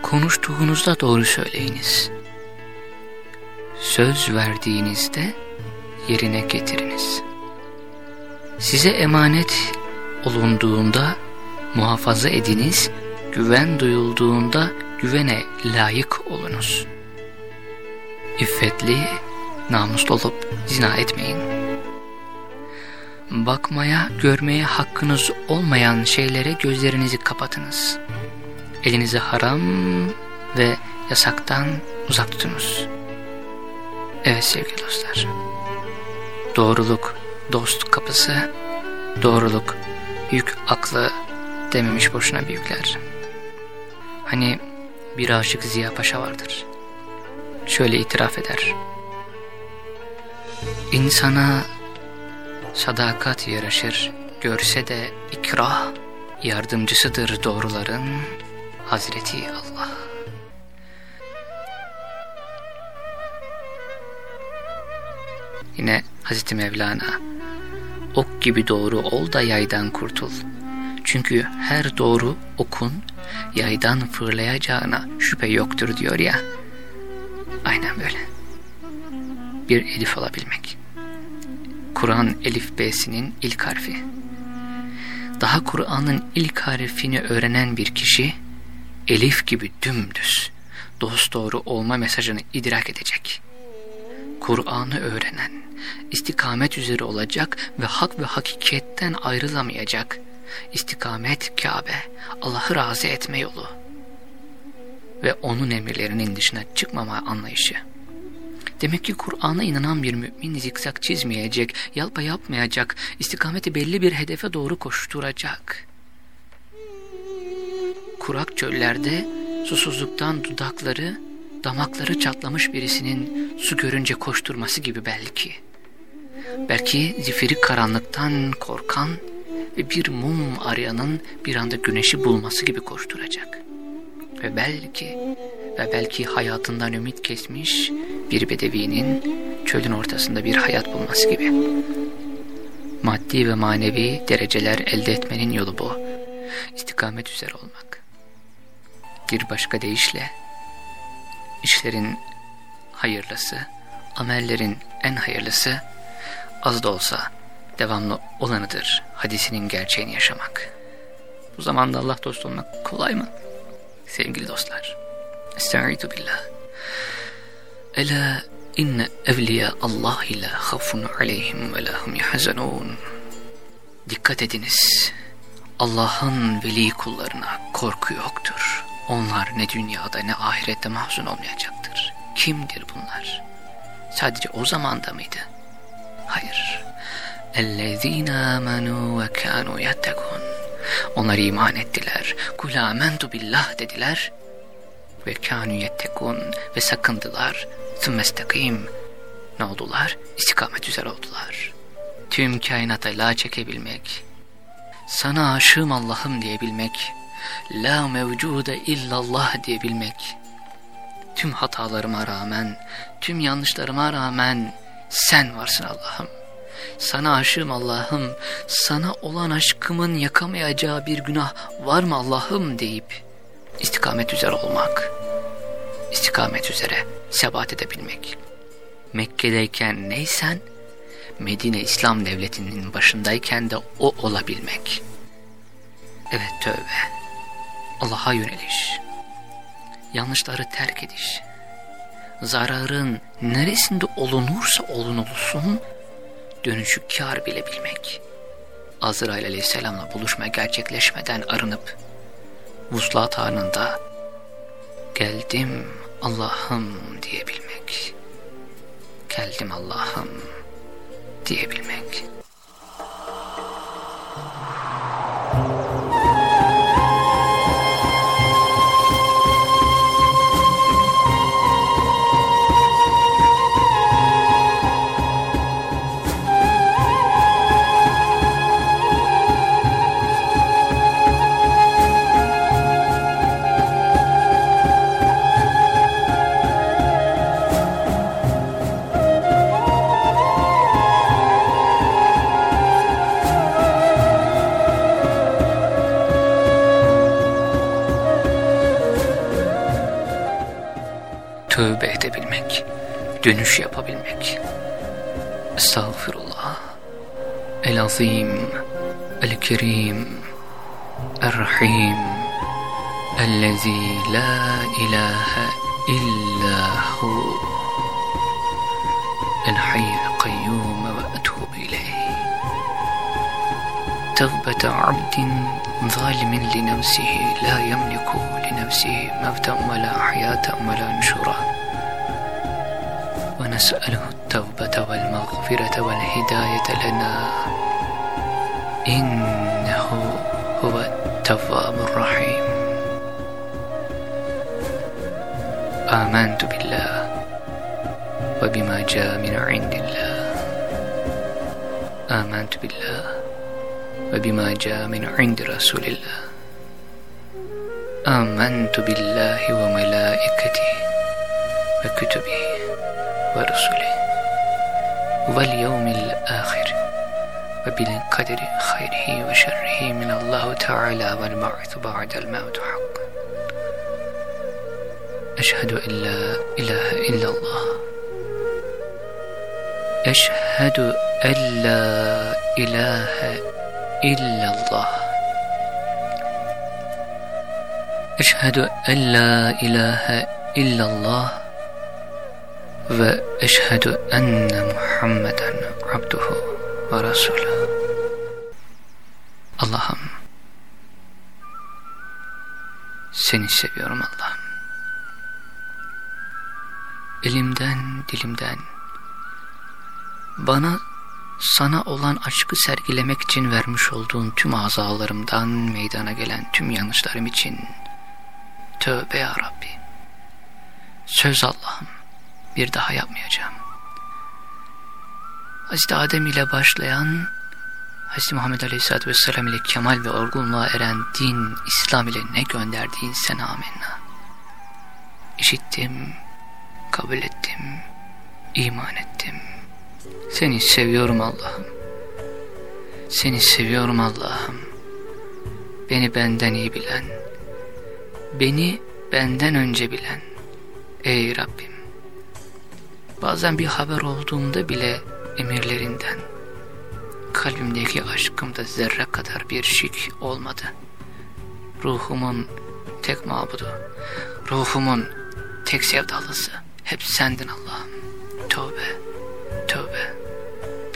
[SPEAKER 1] Konuştuğunuzda doğru söyleyiniz. Söz verdiğinizde yerine getiriniz. Size emanet olunduğunda muhafaza ediniz, güven duyulduğunda güvene layık olunuz. İffetli, namuslu olup zina etmeyin. Bakmaya, görmeye hakkınız olmayan şeylere gözlerinizi kapatınız. Elinizi haram ve yasaktan uzak tutunuz. Evet sevgili dostlar. Doğruluk dost kapısı, doğruluk yük aklı dememiş boşuna büyükler. Hani bir aşık Ziya Paşa vardır. Şöyle itiraf eder. İnsana sadakat yaraşır, görse de ikrah, yardımcısıdır doğruların Hazreti Yine Hazreti Mevlana Ok gibi doğru ol da yaydan kurtul. Çünkü her doğru okun yaydan fırlayacağına şüphe yoktur diyor ya. Aynen böyle. Bir elif alabilmek. Kur'an elif B'sinin ilk harfi. Daha Kur'an'ın ilk harfini öğrenen bir kişi elif gibi dümdüz dosdoğru olma mesajını idrak edecek. Kur'an'ı öğrenen, istikamet üzere olacak ve hak ve hakikatten ayrılamayacak. İstikamet Kabe, Allah'ı razı etme yolu ve onun emirlerinin dışına çıkmama anlayışı. Demek ki Kur'an'a inanan bir mümin zikzak çizmeyecek, yalpa yapmayacak, istikameti belli bir hedefe doğru koşturacak. Kurak çöllerde susuzluktan dudakları, damakları çatlamış birisinin su görünce koşturması gibi belki. Belki zifiri karanlıktan korkan ve bir mum arayanın bir anda güneşi bulması gibi koşturacak. Ve belki ve belki hayatından ümit kesmiş bir bedevinin çölün ortasında bir hayat bulması gibi. Maddi ve manevi dereceler elde etmenin yolu bu. İstikamet üzere olmak. Bir başka deyişle, işlerin hayırlısı, amellerin en hayırlısı, az da olsa devamlı olanıdır hadisinin gerçeğini yaşamak. Bu zamanda Allah dostu olmak kolay mı? Sevgili dostlar, Estaizu billah. Ela inne evliya Allah ile khafun aleyhim ve lahum yahzanun. Dikkat ediniz. Allah'ın veli kullarına korku yoktur. Onlar ne dünyada ne ahirette mahzun olmayacaktır. Kimdir bunlar? Sadece o zamanda mıydı? Hayır. اَلَّذ۪ينَ آمَنُوا وَكَانُوا يَتَّقُونَ Onlar iman ettiler. Kul amentu billah dediler. Ve kânü yettekûn ve sakındılar. Sümmestakim. Ne oldular? İstikamet üzere oldular. Tüm kainata la çekebilmek. Sana aşığım Allah'ım diyebilmek. La mevcude illallah diyebilmek. Tüm hatalarıma rağmen, tüm yanlışlarıma rağmen sen varsın Allah'ım. Sana aşığım Allah'ım, sana olan aşkımın yakamayacağı bir günah var mı Allah'ım deyip istikamet üzere olmak, istikamet üzere sebat edebilmek. Mekke'deyken neysen, Medine İslam Devleti'nin başındayken de o olabilmek. Evet tövbe, Allah'a yöneliş, yanlışları terk ediş, zararın neresinde olunursa olunulsun, dönüşü kar bilebilmek. Azrail aleyhisselamla buluşma gerçekleşmeden arınıp, vuslat anında geldim Allah'ım diyebilmek. Geldim Allah'ım diyebilmek. Dönüş yapabilmek. Estağfirullah. El-Azim, El-Kerim, El-Rahim, El-Lezi la ilahe illahu, El-Hayyul Kayyum ve etubu ileyh. Tevbete abdin ظالم لنفسه لا يملك لنفسه موتا ولا حياة ولا نشورا ونسأله التوبة والمغفرة والهداية لنا. إنه هو التواب الرحيم. آمنت بالله وبما جاء من عند الله. آمنت بالله وبما جاء من عند رسول الله. آمنت بالله وملائكته وكتبه. ورسله واليوم الآخر وبالقدر خيره وشره من الله تعالى والبعث بعد الموت حق. أشهد أن لا إله إلا الله. أشهد أن لا إله إلا الله. أشهد أن لا إله إلا الله. ve eşhedü enne Muhammeden abduhu ve resulü. Allah'ım seni seviyorum Allah'ım. Elimden dilimden bana sana olan aşkı sergilemek için vermiş olduğun tüm azalarımdan meydana gelen tüm yanlışlarım için tövbe ya Rabbi. Söz Allah'ım bir daha yapmayacağım. Hazreti Adem ile başlayan Hz. Muhammed Aleyhisselatü Vesselam ile kemal ve olgunluğa eren din, İslam ile ne gönderdiğin sen amenna. İşittim, kabul ettim, iman ettim. Seni seviyorum Allah'ım. Seni seviyorum Allah'ım. Beni benden iyi bilen, beni benden önce bilen, ey Rabbim. Bazen bir haber olduğunda bile emirlerinden, kalbimdeki aşkımda zerre kadar bir şik olmadı. Ruhumun tek mabudu, ruhumun tek sevdalısı hep sendin Allah'ım. Tövbe, tövbe.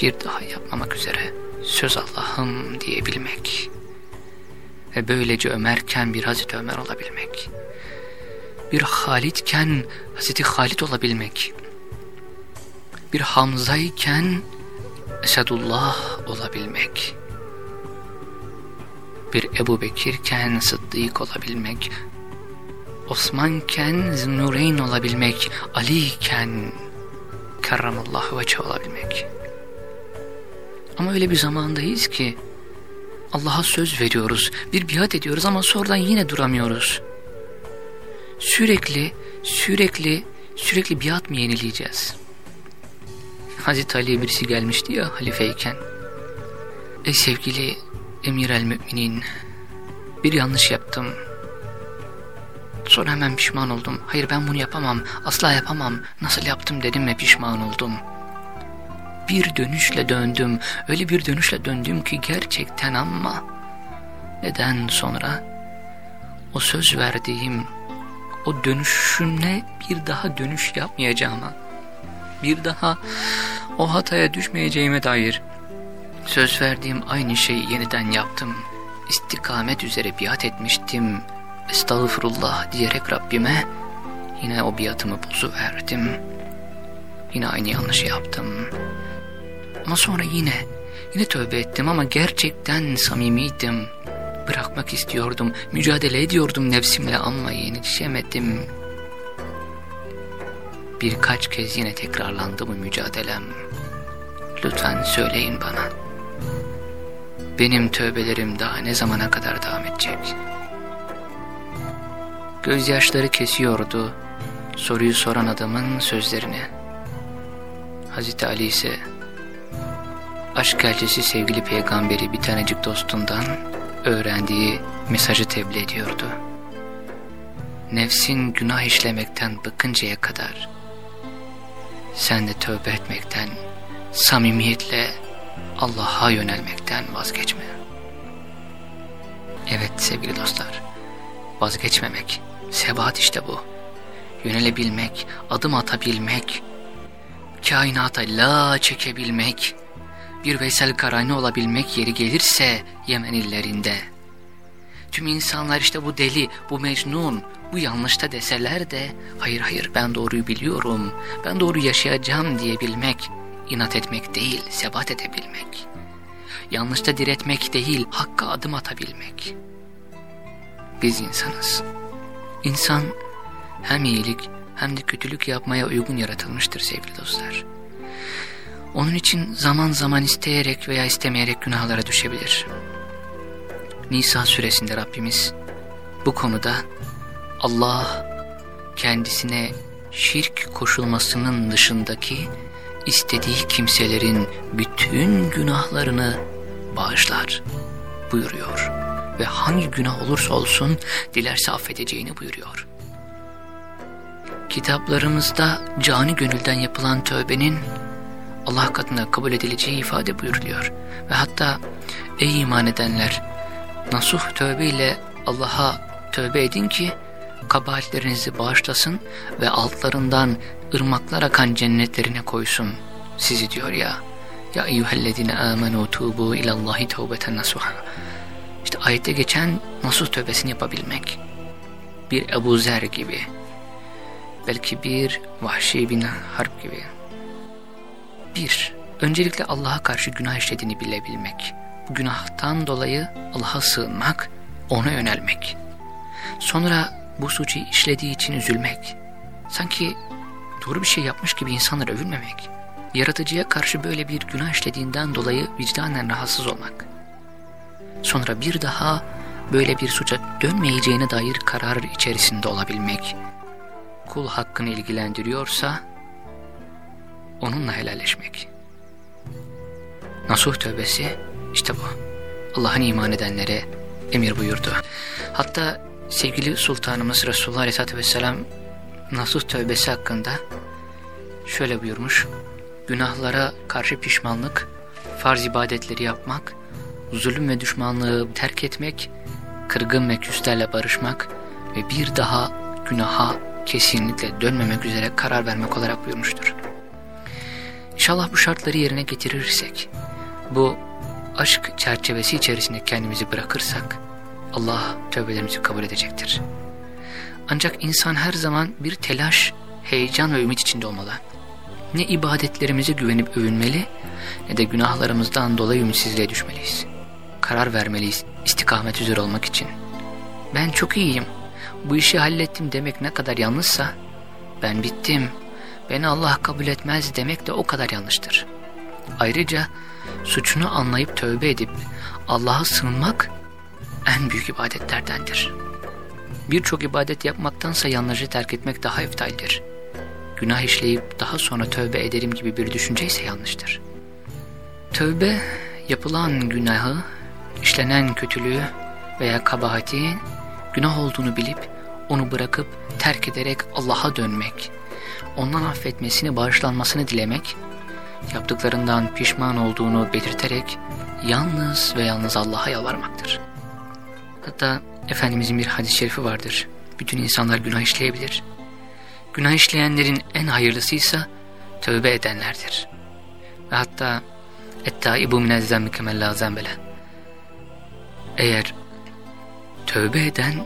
[SPEAKER 1] Bir daha yapmamak üzere söz Allah'ım diyebilmek. Ve böylece Ömerken bir Hazreti Ömer olabilmek. Bir Halitken Hazreti Halit olabilmek. Bir Hamza'yken Esedullah olabilmek, bir Ebu Bekirken Sıddık olabilmek, Osmanken Zünnureyn olabilmek, Ali'ken Kerramallahu veçhe olabilmek. Ama öyle bir zamandayız ki Allah'a söz veriyoruz, bir biat ediyoruz ama sonradan yine duramıyoruz. Sürekli, sürekli, sürekli biat mı yenileyeceğiz? Hazreti Ali'ye birisi gelmişti ya halifeyken. Ey sevgili emir el müminin bir yanlış yaptım. Sonra hemen pişman oldum. Hayır ben bunu yapamam, asla yapamam. Nasıl yaptım dedim ve pişman oldum. Bir dönüşle döndüm. Öyle bir dönüşle döndüm ki gerçekten ama neden sonra o söz verdiğim o dönüşümle bir daha dönüş yapmayacağıma bir daha o hataya düşmeyeceğime dair söz verdiğim aynı şeyi yeniden yaptım. İstikamet üzere biat etmiştim. Estağfurullah diyerek Rabbime yine o biatımı bozuverdim. Yine aynı yanlışı yaptım. Ama sonra yine, yine tövbe ettim ama gerçekten samimiydim. Bırakmak istiyordum, mücadele ediyordum nefsimle ama yenişemedim. Birkaç kez yine tekrarlandı bu mücadelem. Lütfen söyleyin bana. Benim tövbelerim daha ne zamana kadar devam edecek? Gözyaşları kesiyordu soruyu soran adamın sözlerini. Hazreti Ali ise aşk elçisi sevgili peygamberi bir tanecik dostundan öğrendiği mesajı tebliğ ediyordu. Nefsin günah işlemekten bıkıncaya kadar sen de tövbe etmekten, samimiyetle Allah'a yönelmekten vazgeçme. Evet sevgili dostlar, vazgeçmemek, sebat işte bu. Yönelebilmek, adım atabilmek, kainata la çekebilmek, bir Veysel Karani olabilmek yeri gelirse Yemen illerinde. Tüm insanlar işte bu deli, bu mecnun, bu yanlışta deseler de hayır hayır ben doğruyu biliyorum, ben doğru yaşayacağım diyebilmek, inat etmek değil, sebat edebilmek. Yanlışta diretmek değil, hakka adım atabilmek. Biz insanız. İnsan hem iyilik hem de kötülük yapmaya uygun yaratılmıştır sevgili dostlar. Onun için zaman zaman isteyerek veya istemeyerek günahlara düşebilir. Nisa suresinde Rabbimiz bu konuda Allah kendisine şirk koşulmasının dışındaki istediği kimselerin bütün günahlarını bağışlar buyuruyor. Ve hangi günah olursa olsun dilerse affedeceğini buyuruyor. Kitaplarımızda cani gönülden yapılan tövbenin Allah katında kabul edileceği ifade buyuruluyor. Ve hatta ey iman edenler nasuh tövbe ile Allah'a tövbe edin ki kabahatlerinizi bağışlasın ve altlarından ırmaklar akan cennetlerine koysun sizi diyor ya. Ya eyyühellezine amenu tubu ilallahi tevbeten nasuha. İşte ayette geçen nasuh tövbesini yapabilmek. Bir Ebu Zer gibi. Belki bir Vahşi bin Harp gibi. Bir, öncelikle Allah'a karşı günah işlediğini bilebilmek. Bu günahtan dolayı Allah'a sığınmak, ona yönelmek. Sonra bu suçu işlediği için üzülmek, sanki doğru bir şey yapmış gibi insanlara övülmemek, yaratıcıya karşı böyle bir günah işlediğinden dolayı vicdanen rahatsız olmak, sonra bir daha böyle bir suça dönmeyeceğine dair karar içerisinde olabilmek, kul hakkını ilgilendiriyorsa onunla helalleşmek. Nasuh tövbesi işte bu. Allah'ın iman edenlere emir buyurdu. Hatta sevgili Sultanımız Resulullah Aleyhisselatü Vesselam Nasuh tövbesi hakkında şöyle buyurmuş. Günahlara karşı pişmanlık, farz ibadetleri yapmak, zulüm ve düşmanlığı terk etmek, kırgın ve küslerle barışmak ve bir daha günaha kesinlikle dönmemek üzere karar vermek olarak buyurmuştur. İnşallah bu şartları yerine getirirsek, bu aşk çerçevesi içerisinde kendimizi bırakırsak, Allah tövbelerimizi kabul edecektir. Ancak insan her zaman bir telaş, heyecan ve ümit içinde olmalı. Ne ibadetlerimize güvenip övünmeli, ne de günahlarımızdan dolayı ümitsizliğe düşmeliyiz. Karar vermeliyiz istikamet üzere olmak için. Ben çok iyiyim, bu işi hallettim demek ne kadar yanlışsa, ben bittim, beni Allah kabul etmez demek de o kadar yanlıştır. Ayrıca suçunu anlayıp tövbe edip Allah'a sığınmak en büyük ibadetlerdendir. Birçok ibadet yapmaktansa yanlışı terk etmek daha eftaldir. Günah işleyip daha sonra tövbe ederim gibi bir düşünce ise yanlıştır. Tövbe yapılan günahı, işlenen kötülüğü veya kabahati günah olduğunu bilip onu bırakıp terk ederek Allah'a dönmek, ondan affetmesini, bağışlanmasını dilemek, yaptıklarından pişman olduğunu belirterek yalnız ve yalnız Allah'a yalvarmaktır. Hatta Efendimizin bir hadis-i şerifi vardır. Bütün insanlar günah işleyebilir. Günah işleyenlerin en hayırlısıysa tövbe edenlerdir. Ve hatta ettaibu minezzemmi kemellâ zembele. Eğer tövbe eden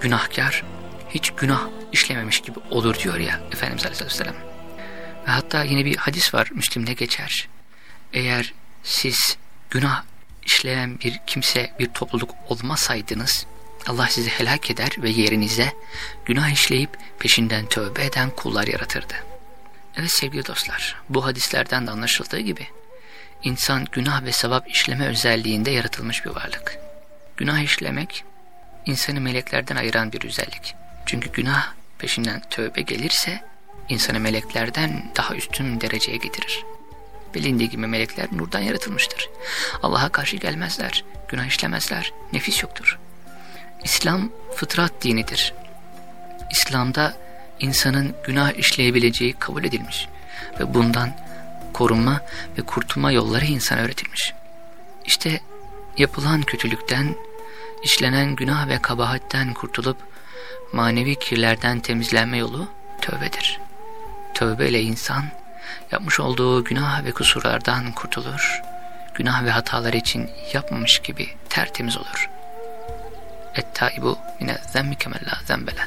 [SPEAKER 1] günahkar hiç günah işlememiş gibi olur diyor ya Efendimiz Aleyhisselatü Vesselam. Ve hatta yine bir hadis var Müslim'de geçer. Eğer siz günah işleyen bir kimse, bir topluluk olmasaydınız, Allah sizi helak eder ve yerinize günah işleyip peşinden tövbe eden kullar yaratırdı. Evet sevgili dostlar, bu hadislerden de anlaşıldığı gibi, insan günah ve sevap işleme özelliğinde yaratılmış bir varlık. Günah işlemek, insanı meleklerden ayıran bir özellik. Çünkü günah peşinden tövbe gelirse, insanı meleklerden daha üstün dereceye getirir. Bilindiği gibi melekler nurdan yaratılmıştır. Allah'a karşı gelmezler, günah işlemezler, nefis yoktur. İslam fıtrat dinidir. İslam'da insanın günah işleyebileceği kabul edilmiş ve bundan korunma ve kurtulma yolları insana öğretilmiş. İşte yapılan kötülükten, işlenen günah ve kabahatten kurtulup manevi kirlerden temizlenme yolu tövbedir. Tövbeyle insan yapmış olduğu günah ve kusurlardan kurtulur, günah ve hatalar için yapmamış gibi tertemiz olur. Et-taibu mine zemmi kemella zembele.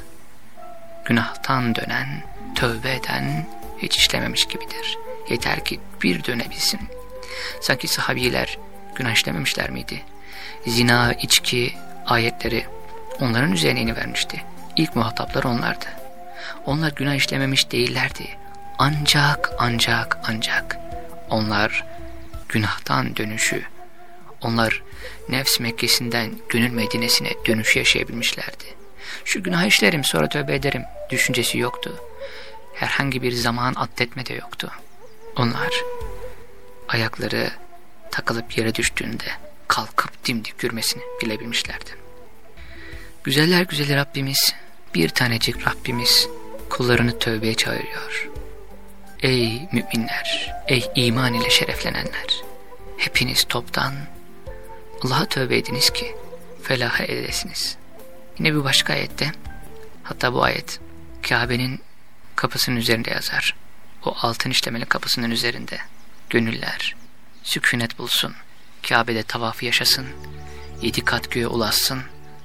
[SPEAKER 1] Günahtan dönen, tövbe eden hiç işlememiş gibidir. Yeter ki bir dönebilsin. Sanki sahabiler günah işlememişler miydi? Zina, içki, ayetleri onların üzerine inivermişti. İlk muhataplar onlardı. Onlar günah işlememiş değillerdi. Ancak, ancak, ancak onlar günahtan dönüşü, onlar nefs Mekke'sinden gönül Medine'sine dönüşü yaşayabilmişlerdi. Şu günah işlerim sonra tövbe ederim düşüncesi yoktu. Herhangi bir zaman atletme de yoktu. Onlar ayakları takılıp yere düştüğünde kalkıp dimdik yürümesini bilebilmişlerdi. Güzeller güzeli Rabbimiz, bir tanecik Rabbimiz kullarını tövbeye çağırıyor. Ey müminler, ey iman ile şereflenenler, hepiniz toptan Allah'a tövbe ediniz ki felaha edesiniz. Yine bir başka ayette, hatta bu ayet Kabe'nin kapısının üzerinde yazar. O altın işlemeli kapısının üzerinde gönüller sükunet bulsun, Kabe'de tavafı yaşasın, yedi kat göğe ulaşsın,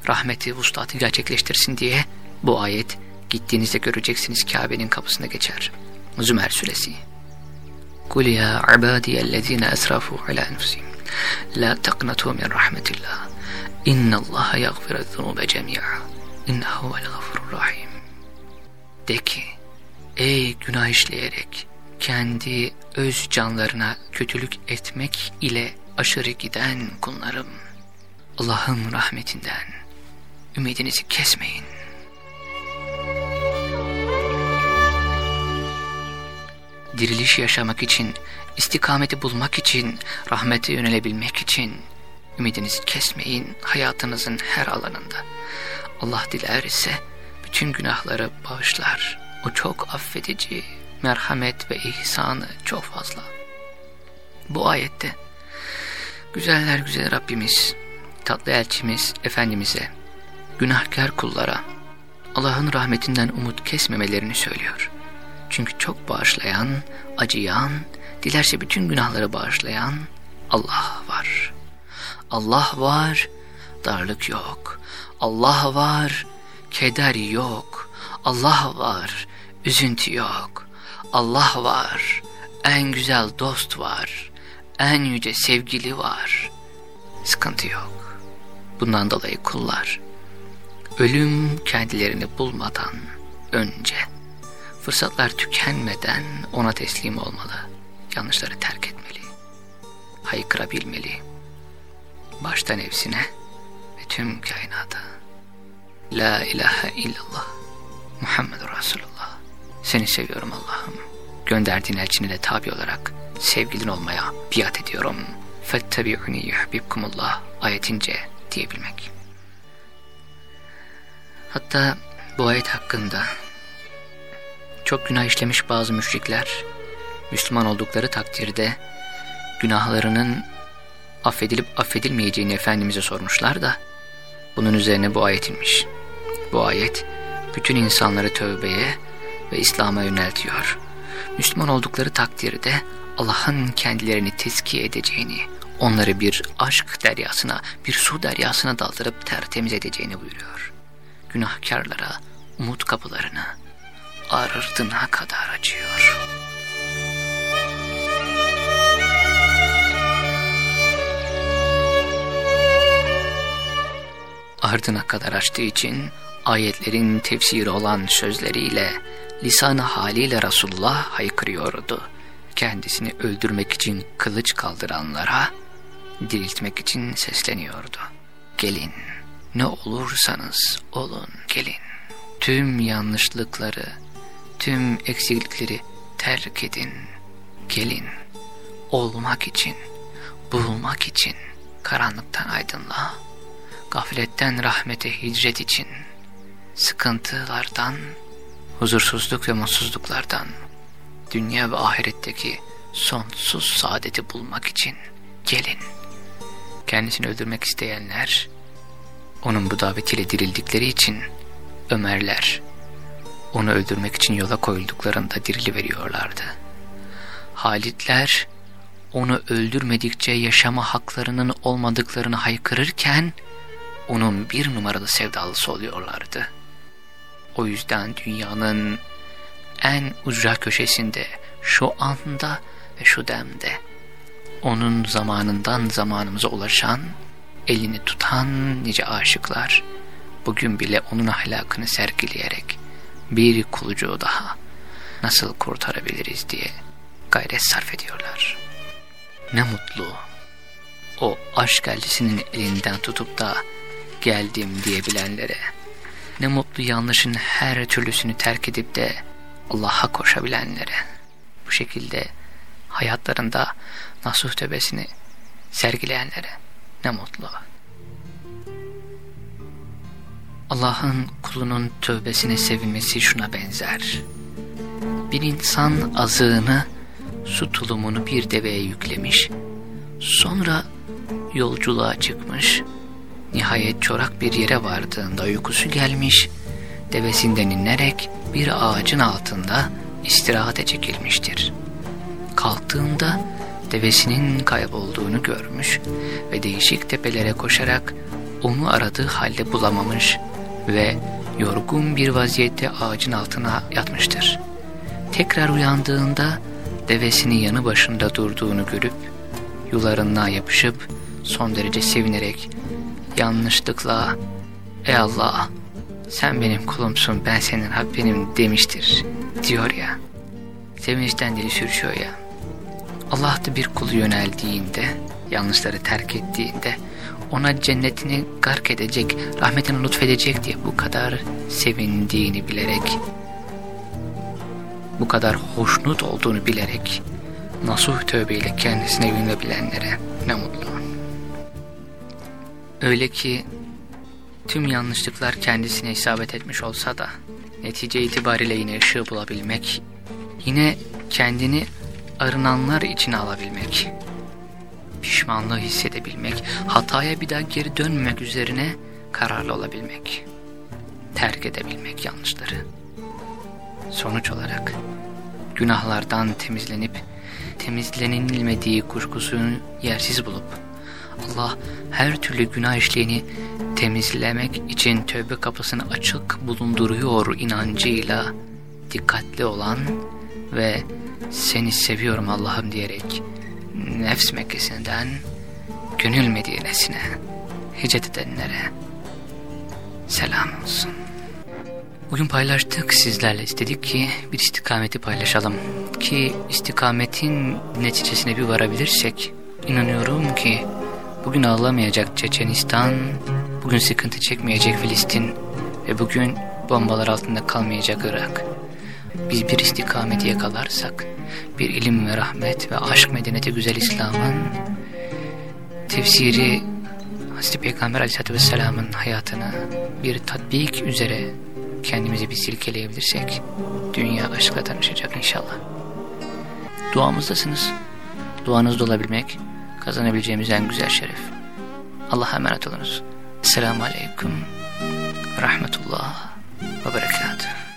[SPEAKER 1] rahmeti, vuslatı gerçekleştirsin diye bu ayet gittiğinizde göreceksiniz Kabe'nin kapısında geçer. Zümer suresi. Kul ya ibadiyellezine esrafu ala enfusihim la taqnatu min rahmetillah innallaha yaghfiru zunube cemi'a innehu vel gafurur rahim. De ki, ey günah işleyerek kendi öz canlarına kötülük etmek ile aşırı giden kullarım. Allah'ın rahmetinden ümidinizi kesmeyin. Diriliş yaşamak için, istikameti bulmak için, rahmete yönelebilmek için ümidinizi kesmeyin hayatınızın her alanında. Allah dilerse bütün günahları bağışlar. O çok affedici, merhamet ve ihsanı çok fazla. Bu ayette güzeller güzel Rabbimiz, tatlı elçimiz Efendimiz'e, günahkar kullara Allah'ın rahmetinden umut kesmemelerini söylüyor. Çünkü çok bağışlayan, acıyan, dilerse bütün günahları bağışlayan Allah var. Allah var, darlık yok. Allah var, keder yok. Allah var, üzüntü yok. Allah var, en güzel dost var. En yüce sevgili var. Sıkıntı yok. Bundan dolayı kullar, ölüm kendilerini bulmadan önce, fırsatlar tükenmeden ona teslim olmalı. Yanlışları terk etmeli. Haykırabilmeli. Başta nefsine ve tüm kainata. La ilahe illallah. Muhammedur Resulullah. Seni seviyorum Allah'ım. Gönderdiğin elçine de tabi olarak sevgilin olmaya biat ediyorum. Fettebi'uni yuhbibkumullah ayetince diyebilmek. Hatta bu ayet hakkında çok günah işlemiş bazı müşrikler Müslüman oldukları takdirde günahlarının affedilip affedilmeyeceğini Efendimiz'e sormuşlar da bunun üzerine bu ayet inmiş. Bu ayet bütün insanları tövbeye ve İslam'a yöneltiyor. Müslüman oldukları takdirde Allah'ın kendilerini tezkiye edeceğini, onları bir aşk deryasına, bir su deryasına daldırıp tertemiz edeceğini buyuruyor. Günahkarlara umut kapılarını ardına kadar açıyor. Ardına kadar açtığı için ayetlerin tefsiri olan sözleriyle, lisanı haliyle Resulullah haykırıyordu. Kendisini öldürmek için kılıç kaldıranlara, diriltmek için sesleniyordu. Gelin, ne olursanız olun gelin. Tüm yanlışlıkları, tüm eksiklikleri terk edin. Gelin, olmak için, bulmak için karanlıktan aydınlığa, gafletten rahmete hicret için, sıkıntılardan, huzursuzluk ve mutsuzluklardan, dünya ve ahiretteki sonsuz saadeti bulmak için gelin. Kendisini öldürmek isteyenler, onun bu davetiyle dirildikleri için Ömerler, onu öldürmek için yola koyulduklarında dirili veriyorlardı. Halitler, onu öldürmedikçe yaşama haklarının olmadıklarını haykırırken, onun bir numaralı sevdalısı oluyorlardı. O yüzden dünyanın en ucra köşesinde, şu anda ve şu demde, onun zamanından zamanımıza ulaşan, elini tutan nice aşıklar, bugün bile onun ahlakını sergileyerek, bir kulucuğu daha nasıl kurtarabiliriz diye gayret sarf ediyorlar. Ne mutlu o aşk elçisinin elinden tutup da geldim diyebilenlere. Ne mutlu yanlışın her türlüsünü terk edip de Allah'a koşabilenlere. Bu şekilde hayatlarında nasuh tövbesini sergileyenlere ne mutlu. Allah'ın kulunun tövbesine sevinmesi şuna benzer. Bir insan azığını, su tulumunu bir deveye yüklemiş, sonra yolculuğa çıkmış, nihayet çorak bir yere vardığında uykusu gelmiş, devesinden inerek bir ağacın altında istirahate çekilmiştir. Kalktığında devesinin kaybolduğunu görmüş ve değişik tepelere koşarak onu aradığı halde bulamamış ve yorgun bir vaziyette ağacın altına yatmıştır. Tekrar uyandığında devesinin yanı başında durduğunu görüp yularına yapışıp son derece sevinerek yanlışlıkla ''Ey Allah sen benim kulumsun ben senin Rabbinim demiştir diyor ya. Sevinçten dili sürüşüyor ya. Allah da bir kulu yöneldiğinde, yanlışları terk ettiğinde ona cennetini gark edecek, rahmetini lütfedecek diye bu kadar sevindiğini bilerek, bu kadar hoşnut olduğunu bilerek nasuh tövbeyle kendisine yönelebilenlere ne mutlu. Öyle ki tüm yanlışlıklar kendisine isabet etmiş olsa da netice itibariyle yine ışığı bulabilmek, yine kendini arınanlar içine alabilmek, pişmanlığı hissedebilmek, hataya bir daha geri dönmemek üzerine kararlı olabilmek, terk edebilmek yanlışları. Sonuç olarak günahlardan temizlenip temizlenilmediği kuşkusunu yersiz bulup Allah her türlü günah işleyeni temizlemek için tövbe kapısını açık bulunduruyor inancıyla dikkatli olan ve seni seviyorum Allah'ım diyerek nefs Mekkesi'nden gönül Medine'sine hicret edenlere selam olsun. Bugün paylaştık sizlerle istedik ki bir istikameti paylaşalım. Ki istikametin neticesine bir varabilirsek inanıyorum ki bugün ağlamayacak Çeçenistan, bugün sıkıntı çekmeyecek Filistin ve bugün bombalar altında kalmayacak Irak. Biz bir istikameti yakalarsak, bir ilim ve rahmet ve aşk medeniyeti güzel İslam'ın tefsiri Hazreti Peygamber Aleyhisselatü Vesselam'ın hayatını bir tatbik üzere kendimizi bir silkeleyebilirsek dünya aşkla tanışacak inşallah. Duamızdasınız. Duanızda olabilmek kazanabileceğimiz en güzel şeref. Allah'a emanet olunuz. Selamun Aleyküm Rahmetullah ve Berekatuhu.